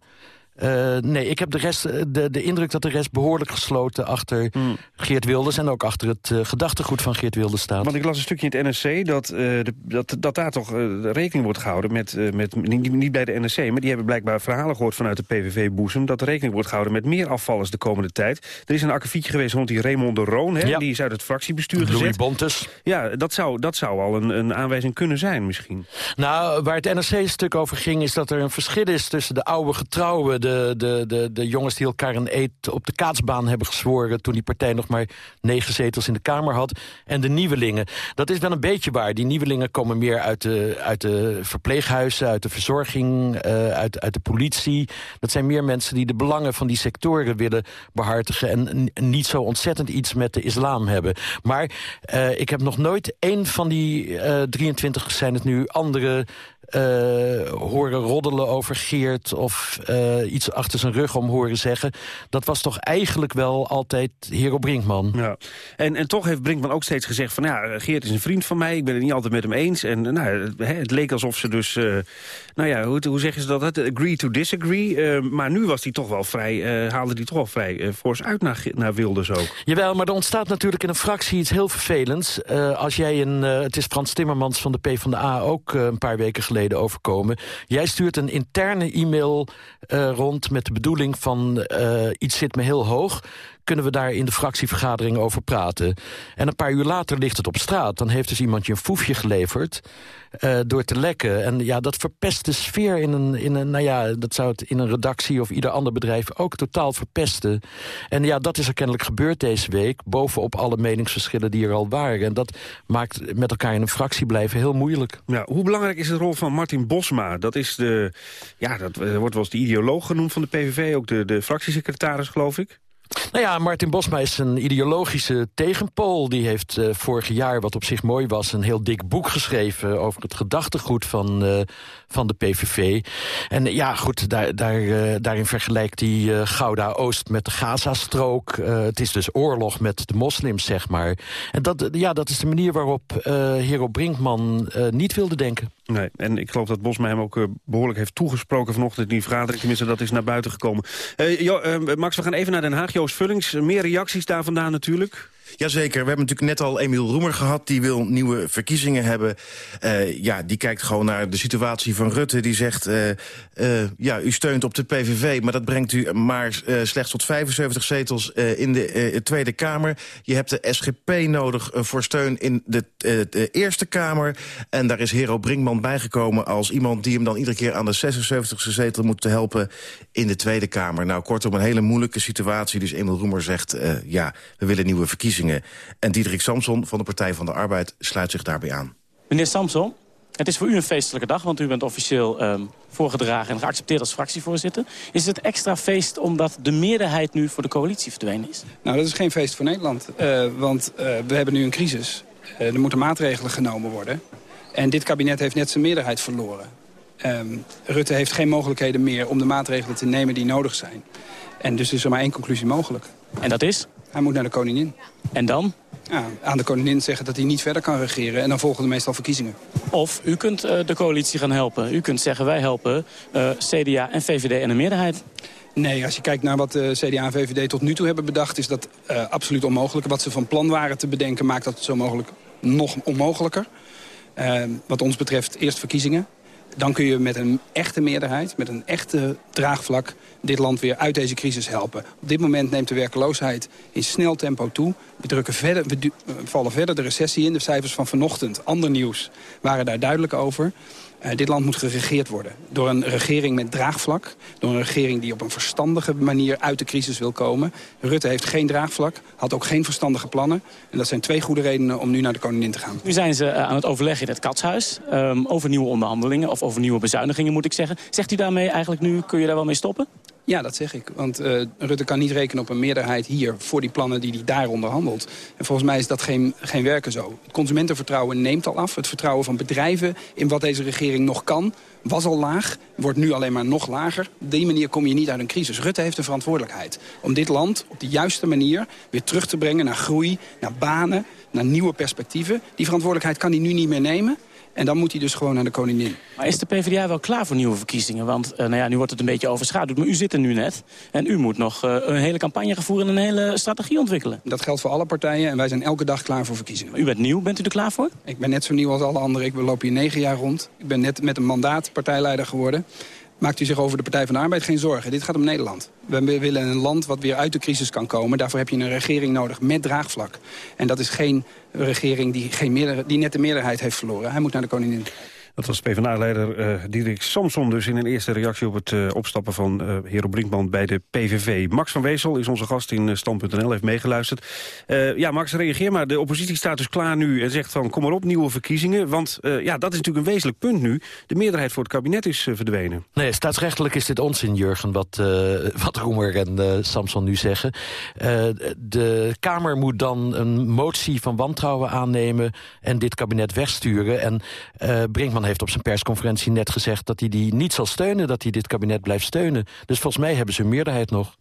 Uh, nee, ik heb de, rest, de, de indruk dat de rest behoorlijk gesloten achter hmm. Geert Wilders... en ook achter het uh, gedachtegoed van Geert Wilders staat. Want ik las een stukje in het NRC dat, uh, de, dat, dat daar toch rekening wordt gehouden met... met niet, niet, bij de NRC, maar die hebben blijkbaar verhalen gehoord vanuit de PVV-boezem... dat er rekening wordt gehouden met meer afvallers de komende tijd. Er is een akkefietje geweest rond die Raymond de Roon, hè, ja. die is uit het fractiebestuur gezet. Louis Bontes. Ja, dat zou, dat zou al een, een aanwijzing kunnen zijn misschien. Nou, waar het NRC-stuk over ging is dat er een verschil is tussen de oude getrouwen... de, de, de, de jongens die elkaar een eet op de kaatsbaan hebben gezworen... toen die partij nog maar negen zetels in de Kamer had... en de nieuwelingen. Dat is wel een beetje waar. Die nieuwelingen komen meer uit de, uit de verpleeghuizen... uit de verzorging, uh, uit, uit de politie. Dat zijn meer mensen die de belangen van die sectoren willen behartigen... en niet zo ontzettend iets met de islam hebben. Maar uh, ik heb nog nooit één van die uh, 23 zijn het nu andere uh, horen roddelen over Geert... of uh, iets achter zijn rug om horen zeggen. Dat was toch eigenlijk wel altijd Hero Brinkman. Ja. En, en toch heeft Brinkman ook steeds gezegd van... ja, Geert is een vriend van mij, ik ben het niet altijd met hem eens. En nou, het leek alsof ze dus... Uh, nou ja, hoe, hoe zeggen ze dat? Agree to disagree. maar nu was hij toch wel vrij, haalde hij toch wel vrij fors uit naar, naar Wilders ook. Jawel, maar er ontstaat natuurlijk in een fractie iets heel vervelends. als jij een... het is Frans Timmermans van de PvdA ook een paar weken geleden overkomen. Jij stuurt een interne e-mail uh, rond met de bedoeling van... Uh, iets zit me heel hoog kunnen we daar in de fractievergadering over praten. En een paar uur later ligt het op straat. Dan heeft dus iemand je een foefje geleverd uh, door te lekken. En ja, dat verpest de sfeer in een, in een... Nou ja, dat zou het in een redactie of ieder ander bedrijf ook totaal verpesten. En ja, dat is er kennelijk gebeurd deze week. Bovenop alle meningsverschillen die er al waren. En dat maakt met elkaar in een fractie blijven heel moeilijk. Ja, hoe belangrijk is de rol van Martin Bosma? Dat is de... Ja, dat wordt wel eens de ideoloog genoemd van de PVV. Ook de, de fractiesecretaris, geloof ik. Nou ja, Martin Bosma is een ideologische tegenpool. Die heeft uh, vorig jaar, wat op zich mooi was... een heel dik boek geschreven over het gedachtegoed van, uh, van de PVV. En ja, goed, daar, daar, daarin vergelijkt hij Gouda Oost met de Gazastrook. het is dus oorlog met de moslims, zeg maar. En dat, ja, dat is de manier waarop Hero Brinkman niet wilde denken. Nee, en ik geloof dat Bosma hem ook behoorlijk heeft toegesproken vanochtend in die vergadering. Tenminste, dat is naar buiten gekomen. Jo, Max, we gaan even naar Den Haag. Joost Vullings, meer reacties daar vandaan natuurlijk. Jazeker, we hebben natuurlijk net al Emiel Roemer gehad. Die wil nieuwe verkiezingen hebben. Uh, ja, die kijkt gewoon naar de situatie van Rutte. Die zegt, uh, uh, ja, u steunt op de PVV... maar dat brengt u maar slechts tot 75 zetels in de Tweede Kamer. Je hebt de SGP nodig voor steun in de, de, Eerste Kamer. En daar is Hero Brinkman bijgekomen als iemand... die hem dan iedere keer aan de 76e zetel moet helpen in de Tweede Kamer. Nou, kortom, een hele moeilijke situatie. Dus Emiel Roemer zegt, ja, we willen nieuwe verkiezingen. En Diederik Samson van de Partij van de Arbeid sluit zich daarbij aan. Meneer Samson, het is voor u een feestelijke dag, want u bent officieel um, voorgedragen en geaccepteerd als fractievoorzitter. Is het extra feest omdat de meerderheid nu voor de coalitie verdwenen is? Nou, dat is geen feest voor Nederland, uh, want uh, we hebben nu een crisis. Uh, er moeten maatregelen genomen worden. En dit kabinet heeft net zijn meerderheid verloren. Um, Rutte heeft geen mogelijkheden meer om de maatregelen te nemen die nodig zijn. En dus is er maar één conclusie mogelijk. En dat is? Hij moet naar de koningin. En dan? Ja, aan de koningin zeggen dat hij niet verder kan regeren. En dan volgen er meestal verkiezingen. Of u kunt uh, de coalitie gaan helpen. U kunt zeggen wij helpen uh, CDA en VVD en een meerderheid. Nee, als je kijkt naar wat de CDA en VVD tot nu toe hebben bedacht... is dat uh, absoluut onmogelijk. Wat ze van plan waren te bedenken maakt dat zo mogelijk nog onmogelijker. wat ons betreft eerst verkiezingen. Dan kun je met een echte meerderheid, met een echte draagvlak... dit land weer uit deze crisis helpen. Op dit moment neemt de werkloosheid in snel tempo toe. We, drukken verder, we vallen verder de recessie in. De cijfers van vanochtend, ander nieuws, waren daar duidelijk over. Uh, dit land moet geregeerd worden. Door een regering met draagvlak. Door een regering die op een verstandige manier uit de crisis wil komen. Rutte heeft geen draagvlak. Had ook geen verstandige plannen. En dat zijn twee goede redenen om nu naar de koningin te gaan. Nu zijn ze uh, aan het overleggen in het katshuis. Um, over nieuwe onderhandelingen. Of over nieuwe bezuinigingen moet ik zeggen. Zegt u daarmee eigenlijk nu, kun je daar wel mee stoppen? Ja, dat zeg ik. Want uh, Rutte kan niet rekenen op een meerderheid hier... voor die plannen die hij daar onderhandelt. En volgens mij is dat geen, geen werken zo. Het consumentenvertrouwen neemt al af. Het vertrouwen van bedrijven in wat deze regering nog kan... was al laag, wordt nu alleen maar nog lager. Op die manier kom je niet uit een crisis. Rutte heeft de verantwoordelijkheid om dit land op de juiste manier... weer terug te brengen naar groei, naar banen, naar nieuwe perspectieven. Die verantwoordelijkheid kan hij nu niet meer nemen. En dan moet hij dus gewoon naar de koningin. Maar is de PvdA wel klaar voor nieuwe verkiezingen? Want uh, nou ja, nu wordt het een beetje overschaduwd. Maar u zit er nu net. En u moet nog uh, een hele campagne gaan voeren en een hele strategie ontwikkelen. Dat geldt voor alle partijen. En wij zijn elke dag klaar voor verkiezingen. Maar u bent nieuw. Bent u er klaar voor? Ik ben net zo nieuw als alle anderen. Ik loop hier negen jaar rond. Ik ben net met een mandaat partijleider geworden. Maakt u zich over de Partij van de Arbeid geen zorgen. Dit gaat om Nederland. We willen een land wat weer uit de crisis kan komen. Daarvoor heb je een regering nodig met draagvlak. En dat is geen regering die, geen die net de meerderheid heeft verloren. Hij moet naar de koningin. Dat was PvdA-leider uh, Diederik Samson dus in een eerste reactie op het uh, opstappen van uh, Hero Brinkman bij de PVV. Max van Weesel is onze gast in Stand.nl, heeft meegeluisterd. ja, Max, reageer maar. De oppositie staat dus klaar nu en zegt van kom maar op, nieuwe verkiezingen. Want ja, dat is natuurlijk een wezenlijk punt nu. De meerderheid voor het kabinet is verdwenen. Nee, staatsrechtelijk is dit onzin, Jurgen, wat, wat Roemer en Samson nu zeggen. de Kamer moet dan een motie van wantrouwen aannemen en dit kabinet wegsturen. En Brinkman heeft op zijn persconferentie net gezegd... dat hij die niet zal steunen, dat hij dit kabinet blijft steunen. Dus volgens mij hebben ze een meerderheid nog.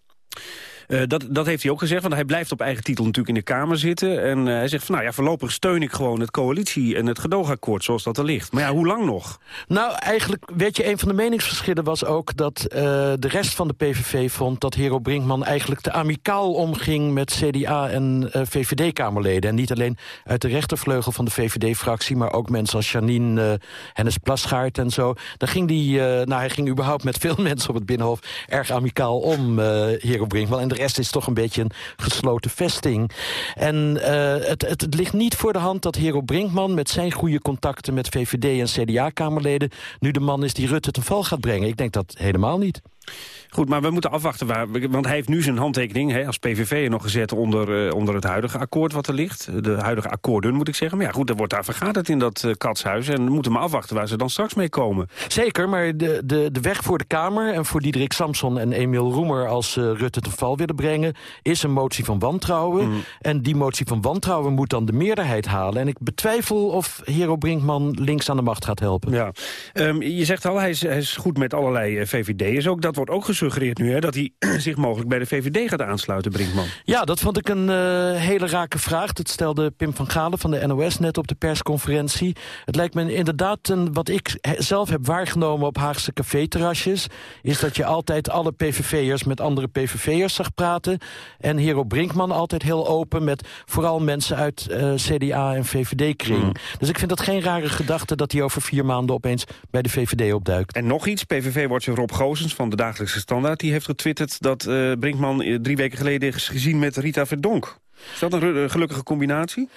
Uh, dat, dat heeft hij ook gezegd, want hij blijft op eigen titel natuurlijk in de Kamer zitten. En uh, hij zegt van, nou ja, voorlopig steun ik gewoon het coalitie- en het gedoogakkoord zoals dat er ligt. Maar ja, hoe lang nog? Nou, eigenlijk, weet je, een van de meningsverschillen was ook dat uh, de rest van de PVV vond dat Hero Brinkman eigenlijk te amicaal omging met CDA en VVD-kamerleden. En niet alleen uit de rechtervleugel van de VVD-fractie, maar ook mensen als Janine Hennis Plasgaard en zo. Daar ging die, nou hij ging überhaupt met veel mensen op het Binnenhof erg amicaal om, Hero Brinkman. De rest is toch een beetje een gesloten vesting. En uh, het, het, het, ligt niet voor de hand dat Hero Brinkman... met zijn goede contacten met VVD en CDA-kamerleden... nu de man is die Rutte ten val gaat brengen. Ik denk dat helemaal niet. Goed, maar we moeten afwachten. Waar, want hij heeft nu zijn handtekening hè, als PVV nog gezet onder, uh, onder het huidige akkoord wat er ligt. De huidige akkoorden moet ik zeggen. Maar ja, goed, er wordt daar vergaderd in dat uh, katshuis. En we moeten maar afwachten waar ze dan straks mee komen. Zeker, maar de, de, de weg voor de Kamer en voor Diederik Samson en Emiel Roemer... als uh, Rutte te val willen brengen, is een motie van wantrouwen. Mm. En die motie van wantrouwen moet dan de meerderheid halen. En ik betwijfel of Hero Brinkman links aan de macht gaat helpen. Ja. Um, je zegt al, hij is, hij is goed met allerlei VVD'ers ook. Dat wordt ook gesuggereerd nu, hè, dat hij zich mogelijk bij de VVD gaat aansluiten, Brinkman. Ja, dat vond ik een uh, hele rake vraag. Dat stelde Pim van Galen van de NOS net op de persconferentie. Het lijkt me inderdaad, een, wat ik zelf heb waargenomen op Haagse caféterrasjes... is dat je altijd alle PVV'ers met andere PVV'ers zag praten. En Hero Brinkman altijd heel open met vooral mensen uit uh, CDA en VVD-kring. Mm. Dus ik vind dat geen rare gedachte dat hij over vier maanden opeens bij de VVD opduikt. En nog iets, PVV-watcher Rob Goosens van de Dagelijkse Standaard... die heeft getwitterd dat uh, Brinkman drie weken geleden is gezien met Rita Verdonk. Is dat een gelukkige combinatie?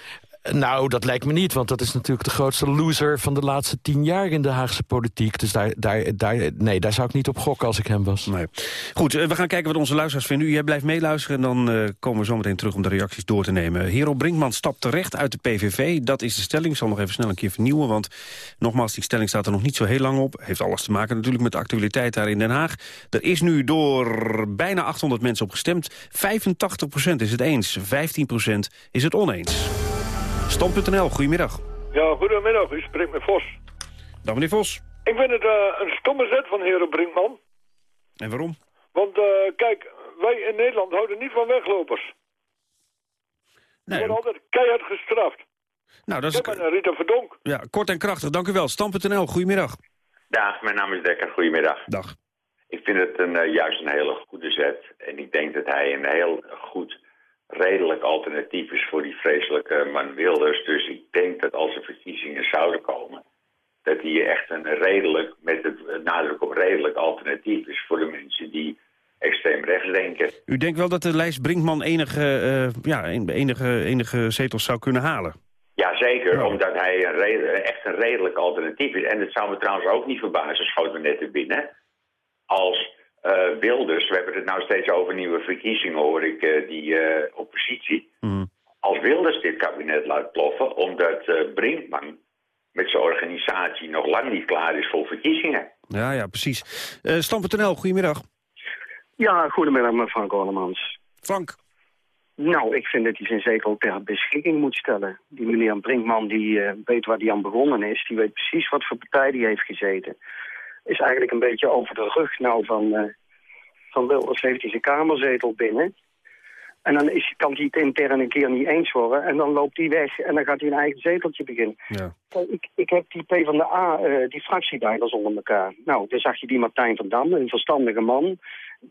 Nou, dat lijkt me niet, want dat is natuurlijk de grootste loser... van de laatste tien jaar in de Haagse politiek. Dus daar, daar, daar, nee, daar zou ik niet op gokken als ik hem was. Nee. Goed, we gaan kijken wat onze luisteraars vinden. U jij blijft meeluisteren en dan uh, komen we zo meteen terug... om de reacties door te nemen. Hero Brinkman stapt terecht uit de PVV. Dat is de stelling. Ik zal nog even snel een keer vernieuwen. Want nogmaals, die stelling staat er nog niet zo heel lang op. Heeft alles te maken natuurlijk met de actualiteit daar in Den Haag. Er is nu door bijna 800 mensen op gestemd. 85% is het eens, 15% is het oneens. Stam.nl, goedemiddag. Ja, goedemiddag. U spreekt met Vos. Dag meneer Vos. Ik vind het uh, een stomme zet van heren Brinkman. En waarom? Want uh, kijk, wij in Nederland houden niet van weglopers. Nee. Worden altijd keihard gestraft. Nou, dat is... Ik ben Rita Verdonk. Ja, kort en krachtig. Dank u wel. Stam.nl, goedemiddag. Dag, mijn naam is Dekker. Goedemiddag. Dag. Ik vind het een, uh, juist een hele goede zet. En ik denk dat hij een heel goed redelijk alternatief is voor die vreselijke man Wilders. Dus ik denk dat als er verkiezingen zouden komen... dat hij echt een redelijk, met het nadruk op redelijk alternatief is... voor de mensen die extreem rechts denken. U denkt wel dat de lijst Brinkman enige, uh, ja, enige, enige zetels zou kunnen halen? Jazeker, ja. omdat hij een echt een redelijk alternatief is. En het zou me trouwens ook niet verbazen, schoot me net er binnen... als uh, Wilders, we hebben het nou steeds over nieuwe verkiezingen, hoor ik, uh, die uh, oppositie. Mm. Als Wilders dit kabinet laat ploffen, omdat Brinkman met zijn organisatie nog lang niet klaar is voor verkiezingen. Ja, ja, precies. Stam.nl, goedemiddag. Ja, goedemiddag, mevrouw Frank Orlemans. Frank. Nou, ik vind dat hij zijn zetel ter beschikking moet stellen. Die meneer Brinkman, die weet waar hij aan begonnen is. Die weet precies wat voor partij die heeft gezeten is eigenlijk een beetje over de rug nou van, uh, van Wilders heeft hij zijn kamerzetel binnen. En dan is, kan hij het intern een keer niet eens worden. En dan loopt hij weg en dan gaat hij een eigen zeteltje beginnen. Ja. Ik, ik heb die PvdA, uh, die fractieleiders onder elkaar. Nou, dan zag je die Martijn van Dam, een verstandige man.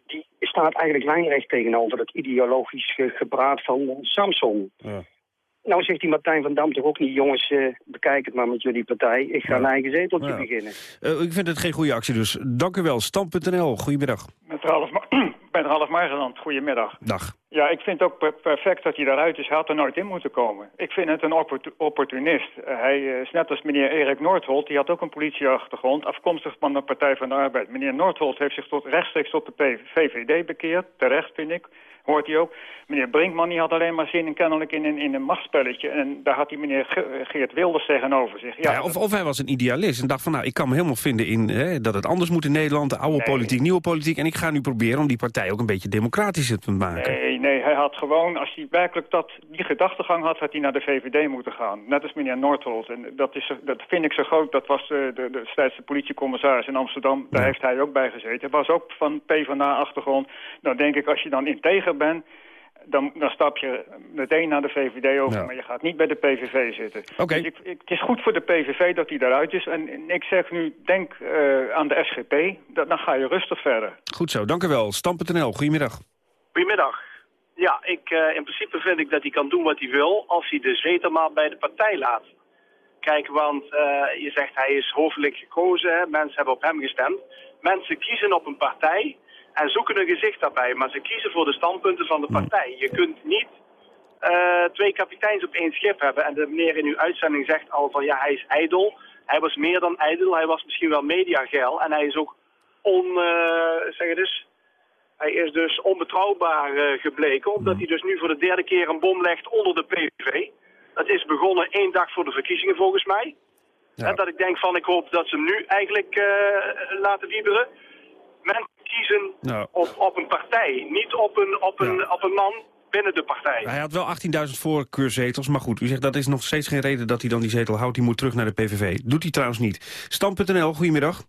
Die staat eigenlijk lijnrecht tegenover het ideologisch ge gepraat van Samson. Ja. Nou zegt die Martijn van Dam toch ook niet... jongens, uh, bekijk het maar met jullie partij. Ik ga Ja. een eigen zeteltje Ja. beginnen. Eh, ik vind het geen goede actie dus. Dank u wel. Stam.nl, goedemiddag. Met Ralf, Ma- met Ralf Margeland, goedemiddag. Dag. Ja, ik vind ook per- perfect dat hij daaruit is. Hij had er nooit in moeten komen. Ik vind het een opportu- opportunist. Eh, hij eh, is net als meneer Erik Noordholt, die had ook een politieachtergrond, afkomstig van de Partij van de Arbeid. Meneer Noordholt heeft zich tot, rechtstreeks tot de VVD bekeerd, terecht vind ik, hoort hij ook. Meneer Brinkman die had alleen maar zin in, kennelijk in, een- in een machtsspelletje. En daar had hij meneer Ge- Geert Wilders tegenover zich. Ja, Ja, of, of hij was een idealist en dacht van, nou, ik kan me helemaal vinden in hè, dat het anders moet in Nederland. De oude Nee. politiek, nieuwe politiek. En ik ga nu proberen om die partij ook een beetje democratischer te maken. Nee, nee, hij had gewoon, als hij werkelijk dat, die gedachtegang had, had hij naar de VVD moeten gaan. Net als meneer Noordholt. En dat, is, dat vind ik zo groot, dat was de, de, de de politiecommissaris in Amsterdam. Daar heeft hij ook bij gezeten. Hij was ook van PvdA-achtergrond. Nou denk ik, als je dan integer bent, dan, dan stap je meteen naar de VVD over. Ja. Maar je gaat niet bij de PVV zitten. Oké. Dus ik, ik, het is goed voor de PVV dat hij daaruit is. En, en ik zeg nu, denk eh, aan de SGP. Dat, dan ga je rustig verder. Goed zo, dank u wel. Stam.nl, goedemiddag. Goedemiddag. Ja, ik, eh, in principe vind ik dat hij kan doen wat hij wil als hij de zetel maar bij de partij laat. Kijk, want eh, je zegt hij is hoofdelijk gekozen, hè. mensen hebben op hem gestemd. Mensen kiezen op een partij en zoeken een gezicht daarbij, maar ze kiezen voor de standpunten van de partij. Je kunt niet eh, twee kapiteins op één schip hebben. En de meneer in uw uitzending zegt al van ja, hij is ijdel. Hij was meer dan ijdel, hij was misschien wel mediageil. En hij is ook on, zeg het eens, hij is dus onbetrouwbaar eh, gebleken, omdat hij dus nu voor de derde keer een bom legt onder de PVV. Dat is begonnen één dag voor de verkiezingen volgens mij. En dat ik denk van, ik hoop dat ze hem nu eigenlijk eh, laten wieberen. Mensen kiezen Nou, op, op een partij, niet op een, op, een, op een man binnen de partij. hij had wel 18.000 voorkeurzetels, maar goed, u zegt dat is nog steeds geen reden dat hij dan die zetel houdt. Die moet terug naar de PVV. Doet hij trouwens niet. Stam.nl, goedemiddag.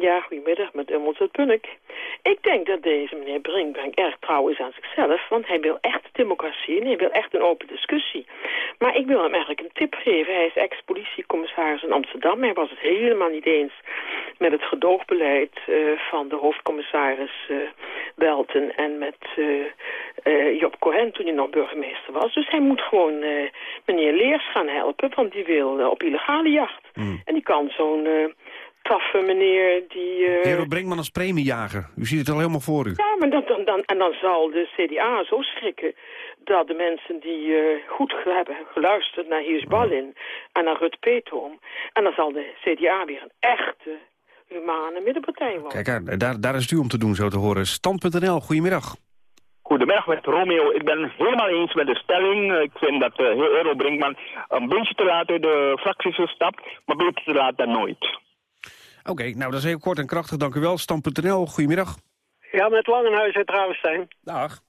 Ja, goedemiddag, met Ummels uit Punnik. Ik denk dat deze meneer Brinkbank erg trouw is aan zichzelf, want hij wil echt democratie en hij wil echt een open discussie. Maar ik wil hem eigenlijk een tip geven. Hij is ex-politiecommissaris in Amsterdam. Hij was het helemaal niet eens met het gedoogbeleid eh, van de hoofdcommissaris eh, Welten en met eh, Job Cohen toen hij nog burgemeester was. Dus hij moet gewoon meneer Leers gaan helpen, want die wil op illegale jacht. En die kan zo'n taffe meneer die... eh, Hero Brinkman als premiejager. U ziet het al helemaal voor u. ja, maar dan, dan, dan, en dan zal de CDA zo schrikken dat de mensen die eh, goed hebben geluisterd naar Hiers Ballin en naar Rut Peetoom, en dan zal de CDA weer een echte humane middenpartij worden. Kijk, eh, daar, daar is het u om te doen, zo te horen. Stand.nl, goedemiddag. Goedemiddag met Romeo. Ik ben helemaal eens met de stelling. Ik vind dat uh, Euro Brinkman een beetje te laat uit de fractie is gestapt, maar beter te laat dan nooit. Oké, nou dat is heel kort en krachtig, dank u wel. Stand.nl, goedemiddag. Ja, met Langenhuis uit Ravenstein. Dag.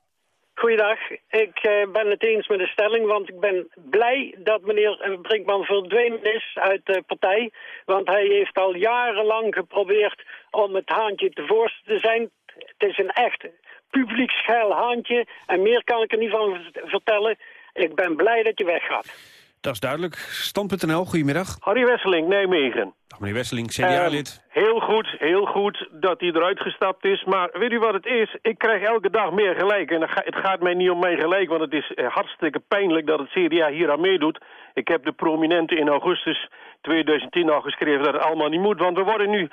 Goeiedag. Ik eh, ben het eens met de stelling, want ik ben blij dat meneer Brinkman verdwenen is uit de partij. Want hij heeft al jarenlang geprobeerd om het haantje te voorste te zijn. Het is een echt publiek schuil haantje en meer kan ik er niet van vertellen. Ik ben blij dat je weggaat. Dat is duidelijk. Stand.nl, goedemiddag. Harry Wesseling, Nijmegen. Dag meneer Wesseling, CDA-lid. Ehm, heel goed, heel goed dat hij eruit gestapt is. Maar weet u wat het is? Ik krijg elke dag meer gelijk. En het gaat mij niet om mijn gelijk, want het is eh, hartstikke pijnlijk dat het CDA hier aan meedoet. Ik heb de prominenten in augustus 2010 al geschreven dat het allemaal niet moet. Want we worden nu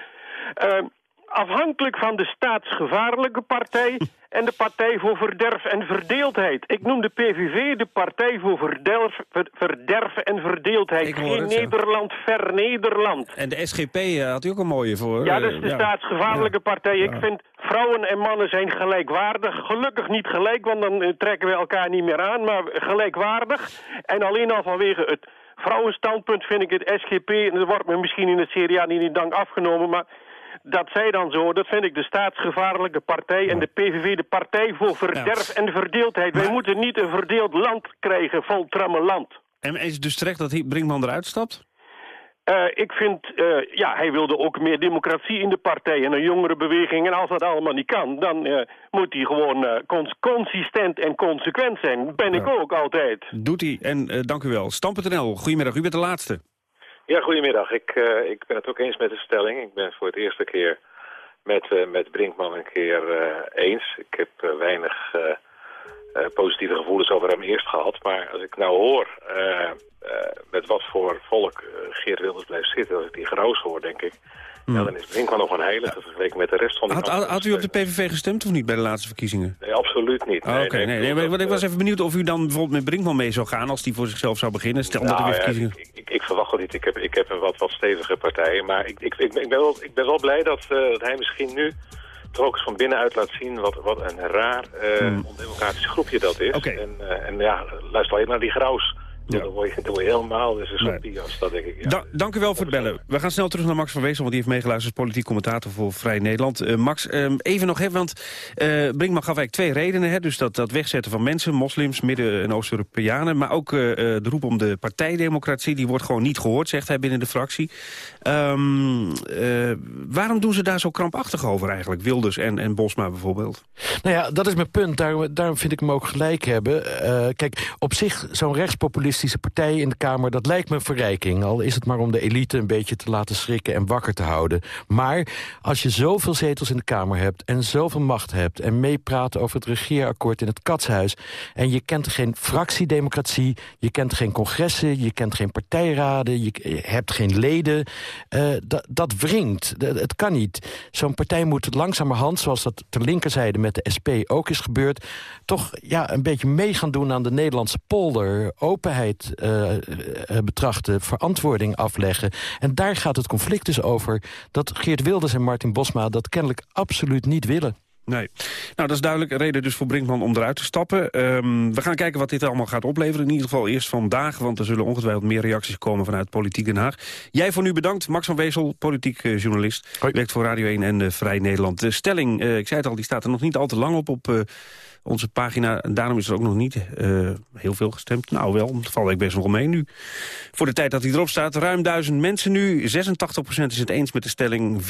eh, afhankelijk van de staatsgevaarlijke partij... en de Partij voor Verderf en Verdeeldheid. Ik noem de PVV de Partij voor Verderf, ver- verderf en Verdeeldheid. Geen het, ja. Nederland, ver Nederland. En de SGP eh, had u ook een mooie voor. Ja, eh, dat is de staatsgevaarlijke partij. Ik Ja. vind vrouwen en mannen zijn gelijkwaardig. Gelukkig niet gelijk, want dan eh, trekken we elkaar niet meer aan. Maar gelijkwaardig. En alleen al vanwege het vrouwenstandpunt vind ik het SGP... en dat wordt me misschien in het CDA niet in dank afgenomen... maar dat zij dan zo, dat vind ik de staatsgevaarlijke partij... en de PVV de partij voor verderf en verdeeldheid. Wij moeten niet een verdeeld land krijgen, vol tramme land. En is het dus terecht dat hij Brinkman eruit stapt? Uh, ik vind, uh, ja, hij wilde ook meer democratie in de partij en een jongere beweging. En als dat allemaal niet kan, dan uh, moet hij gewoon cons consistent en consequent zijn. Ben ik ook altijd. Doet hij. En dank u wel. Stam.nl, goedemiddag. U bent de laatste. Ja, goedemiddag. Ik, ik ben het ook eens met de stelling. Ik ben voor het eerste keer met, met Brinkman een keer eens. Ik heb weinig positieve gevoelens over hem eerst gehad. Maar als ik nou hoor uh, met wat voor volk Geert Wilders blijft zitten, als ik die geroos hoor, denk ik... Hmm. Ja, dan is Brinkman nog een heilige vergeleken met de rest van de had, had, u op de PVV gestemd of niet bij de laatste verkiezingen? Nee, absoluut niet. Oh, Oké, nee, nee, nee, ik was even benieuwd of u dan bijvoorbeeld met Brinkman mee zou gaan... als die voor zichzelf zou beginnen, stel nou, dat er verkiezingen... ik, ik, ik, verwacht het niet. Ik heb, ik heb een wat, wat stevige partij. Maar ik, ik, ik, ben, wel, ik ben wel blij dat, uh, dat hij misschien nu toch ook eens van binnenuit laat zien wat, wat een raar, uh, hmm. ondemocratisch groepje dat is. Okay. En, uh, en ja, luister alleen naar die graus. Ja. Dan, word je, dan word je helemaal dus een soort nee. dat denk ik. Ja. Da dank u wel voor het bellen. We gaan snel terug naar Max van Wezel, want die heeft meegeluisterd als politiek commentator voor Vrij Nederland. Uh, Max, um, even nog, hè, want uh, Brinkman gaf eigenlijk twee redenen. Hè, dus dat, dat wegzetten van mensen, moslims, Midden- en Oost-Europeanen. Maar ook uh, de roep om de partijdemocratie, die wordt gewoon niet gehoord, zegt hij binnen de fractie. Um, waarom doen ze daar zo krampachtig over eigenlijk, Wilders en, en Bosma bijvoorbeeld? Nou ja, dat is mijn punt. Daarom, daarom vind ik hem ook gelijk hebben. kijk, op zich, zo'n rechtspopulisme partijen in de Kamer... dat lijkt me een verrijking. Al is het maar om de elite een beetje te laten schrikken en wakker te houden. Maar als je zoveel zetels in de Kamer hebt en zoveel macht hebt... en meepraat over het regeerakkoord in het Katshuis... en je kent geen fractiedemocratie, je kent geen congressen... je kent geen partijraden, je hebt geen leden... Uh, dat wringt. Het kan niet. Zo'n partij moet langzamerhand, zoals dat ter linkerzijde met de SP ook is gebeurd... toch ja, een beetje mee gaan doen aan de Nederlandse polder. Openheid uh, betrachten, verantwoording afleggen. En daar gaat het conflict dus over dat Geert Wilders en Martin Bosma... dat kennelijk absoluut niet willen. Nee. Nou, dat is duidelijk. Reden dus voor Brinkman om eruit te stappen. Um, we gaan kijken wat dit allemaal gaat opleveren. In ieder geval eerst vandaag, want er zullen ongetwijfeld meer reacties komen vanuit Politiek Den Haag. Jij voor nu bedankt. Max van Wezel, politiek uh, journalist. Hoi. Werkt voor Radio 1 en uh, Vrij Nederland. De stelling, uh, ik zei het al, die staat er nog niet al te lang op op onze pagina. En daarom is er ook nog niet uh, heel veel gestemd. Nou wel, het valt ik best nog mee nu. Voor de tijd dat hij erop staat, ruim duizend mensen nu. 86% is het eens met de stelling, 14%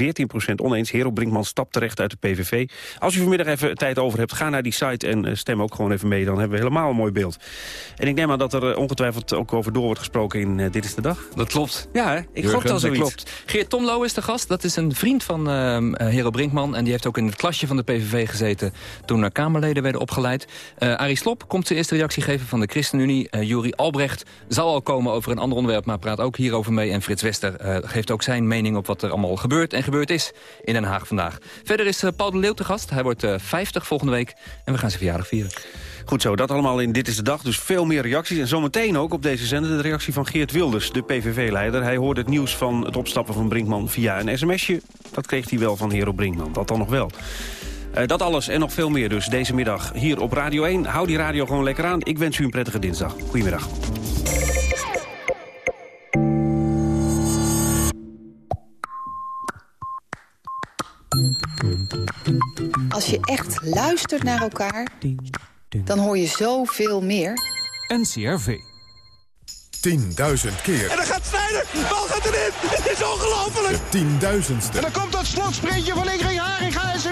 oneens. Hero Brinkman stapt terecht uit de PVV. Als u vanmiddag even tijd over hebt, ga naar die site en uh, stem ook gewoon even mee. Dan hebben we helemaal een mooi beeld. En ik neem aan dat er uh, ongetwijfeld ook over door wordt gesproken in Dit is de Dag. Dat klopt. Ja, hè? ik gok al zoiets. Klopt. Geert Tomlo is de gast. Dat is een vriend van ehm, Hero Brinkman. En die heeft ook in het klasje van de PVV gezeten toen er Kamerleden werden opgeleid. Uh, Arie Slop komt zijn eerste reactie geven van de ChristenUnie. Uh, Juri Albrecht zal al komen over een ander onderwerp, maar praat ook hierover mee. En Frits Wester uh, geeft ook zijn mening op wat er allemaal gebeurt en gebeurd is in Den Haag vandaag. Verder is Paul de Leeuw te gast. Hij wordt 50 volgende week en we gaan zijn verjaardag vieren. Goed zo, dat allemaal in Dit is de Dag. Dus veel meer reacties. En zometeen ook op deze zender de reactie van Geert Wilders, de PVV-leider. Hij hoorde het nieuws van het opstappen van Brinkman via een sms'je. Dat kreeg hij wel van Hero Brinkman, dat dan nog wel. Uh, dat alles en nog veel meer dus deze middag hier op Radio 1. Hou die radio gewoon lekker aan. Ik wens u een prettige dinsdag. Goedemiddag. Als je echt luistert naar elkaar, dan hoor je zoveel meer. NCRV. 10.000 keer. En dan gaat Snijder, bal gaat erin. Het is ongelooflijk. De tienduizendste. En dan komt dat slotsprintje van Ingrid die sprint.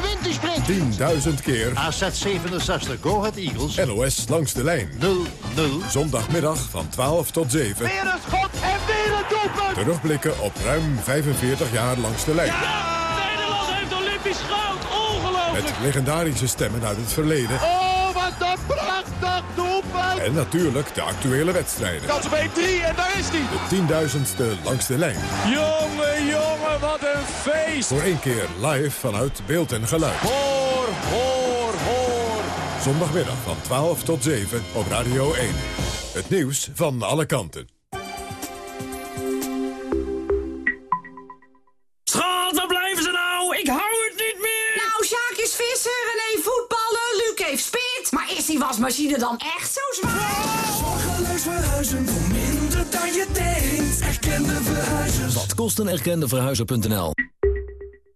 10.000 keer. AZ 67, Go Ahead Eagles. NOS langs de lijn. 0-0. Zondagmiddag van 12 tot 7. Weer een schot en weer een doelpunt. Terugblikken op ruim 45 jaar langs de lijn. Ja, Nederland heeft Olympisch goud. Ongelooflijk. Met legendarische stemmen uit het verleden. Oh, wat een prachtig doelpunt. En natuurlijk de actuele wedstrijden. Kans op 1-3 en daar is hij. De tienduizendste langs de lijn. Jongen, jongen, wat een feest. Voor één keer live vanuit beeld en geluid. Hoor, hoor. Zondagmiddag van 12 tot 7 op Radio 1. Het nieuws van alle kanten. Schat, waar blijven ze nou? Ik hou het niet meer. Nou, Sjaak is vissen, René voetballen, Luc heeft spit. Maar is die wasmachine dan echt zo zwaar? Zorgeloos verhuizen voor minder dan je denkt. Erkende verhuizers. Wat kost een erkende verhuizer.nl?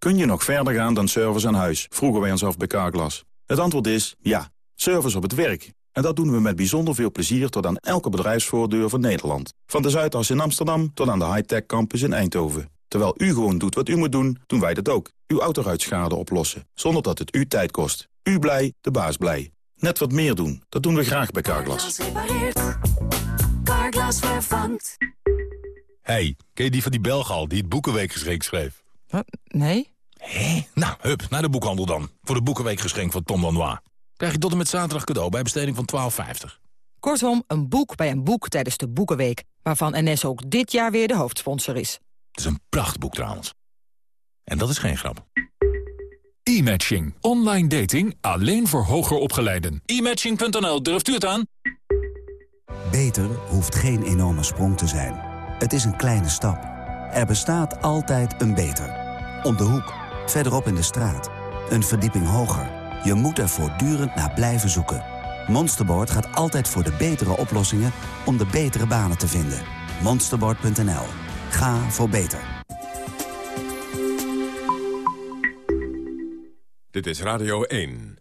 Kun je nog verder gaan dan service aan huis? Vroegen wij ons af bij Carglass. Het antwoord is ja. Service op het werk. En dat doen we met bijzonder veel plezier tot aan elke bedrijfsvoordeur van Nederland. Van de Zuidas in Amsterdam tot aan de high-tech campus in Eindhoven. Terwijl u gewoon doet wat u moet doen, doen wij dat ook. Uw autoruitschade oplossen, zonder dat het u tijd kost. U blij, de baas blij. Net wat meer doen, dat doen we graag bij Carglass. Carglass vervangt. Hey, ken je die van die Belgal die het Boekenweekgeschenk schreef? Wat? Nee? Hé? Nou, hup, naar de boekhandel dan. Voor de Boekenweekgeschenk van Tom Lanois. Krijg je tot en met zaterdag cadeau bij besteding van 12,50. Kortom, een boek bij een boek tijdens de Boekenweek... waarvan NS ook dit jaar weer de hoofdsponsor is. Het is een prachtboek trouwens. En dat is geen grap. E-matching. Online dating alleen voor hoger opgeleiden. E-matching.nl, durft u het aan? Beter hoeft geen enorme sprong te zijn. Het is een kleine stap. Er bestaat altijd een beter. Om de hoek, verderop in de straat. Een verdieping hoger. Je moet er voortdurend naar blijven zoeken. Monsterboard gaat altijd voor de betere oplossingen om de betere banen te vinden. Monsterboard.nl. Ga voor beter. Dit is Radio 1.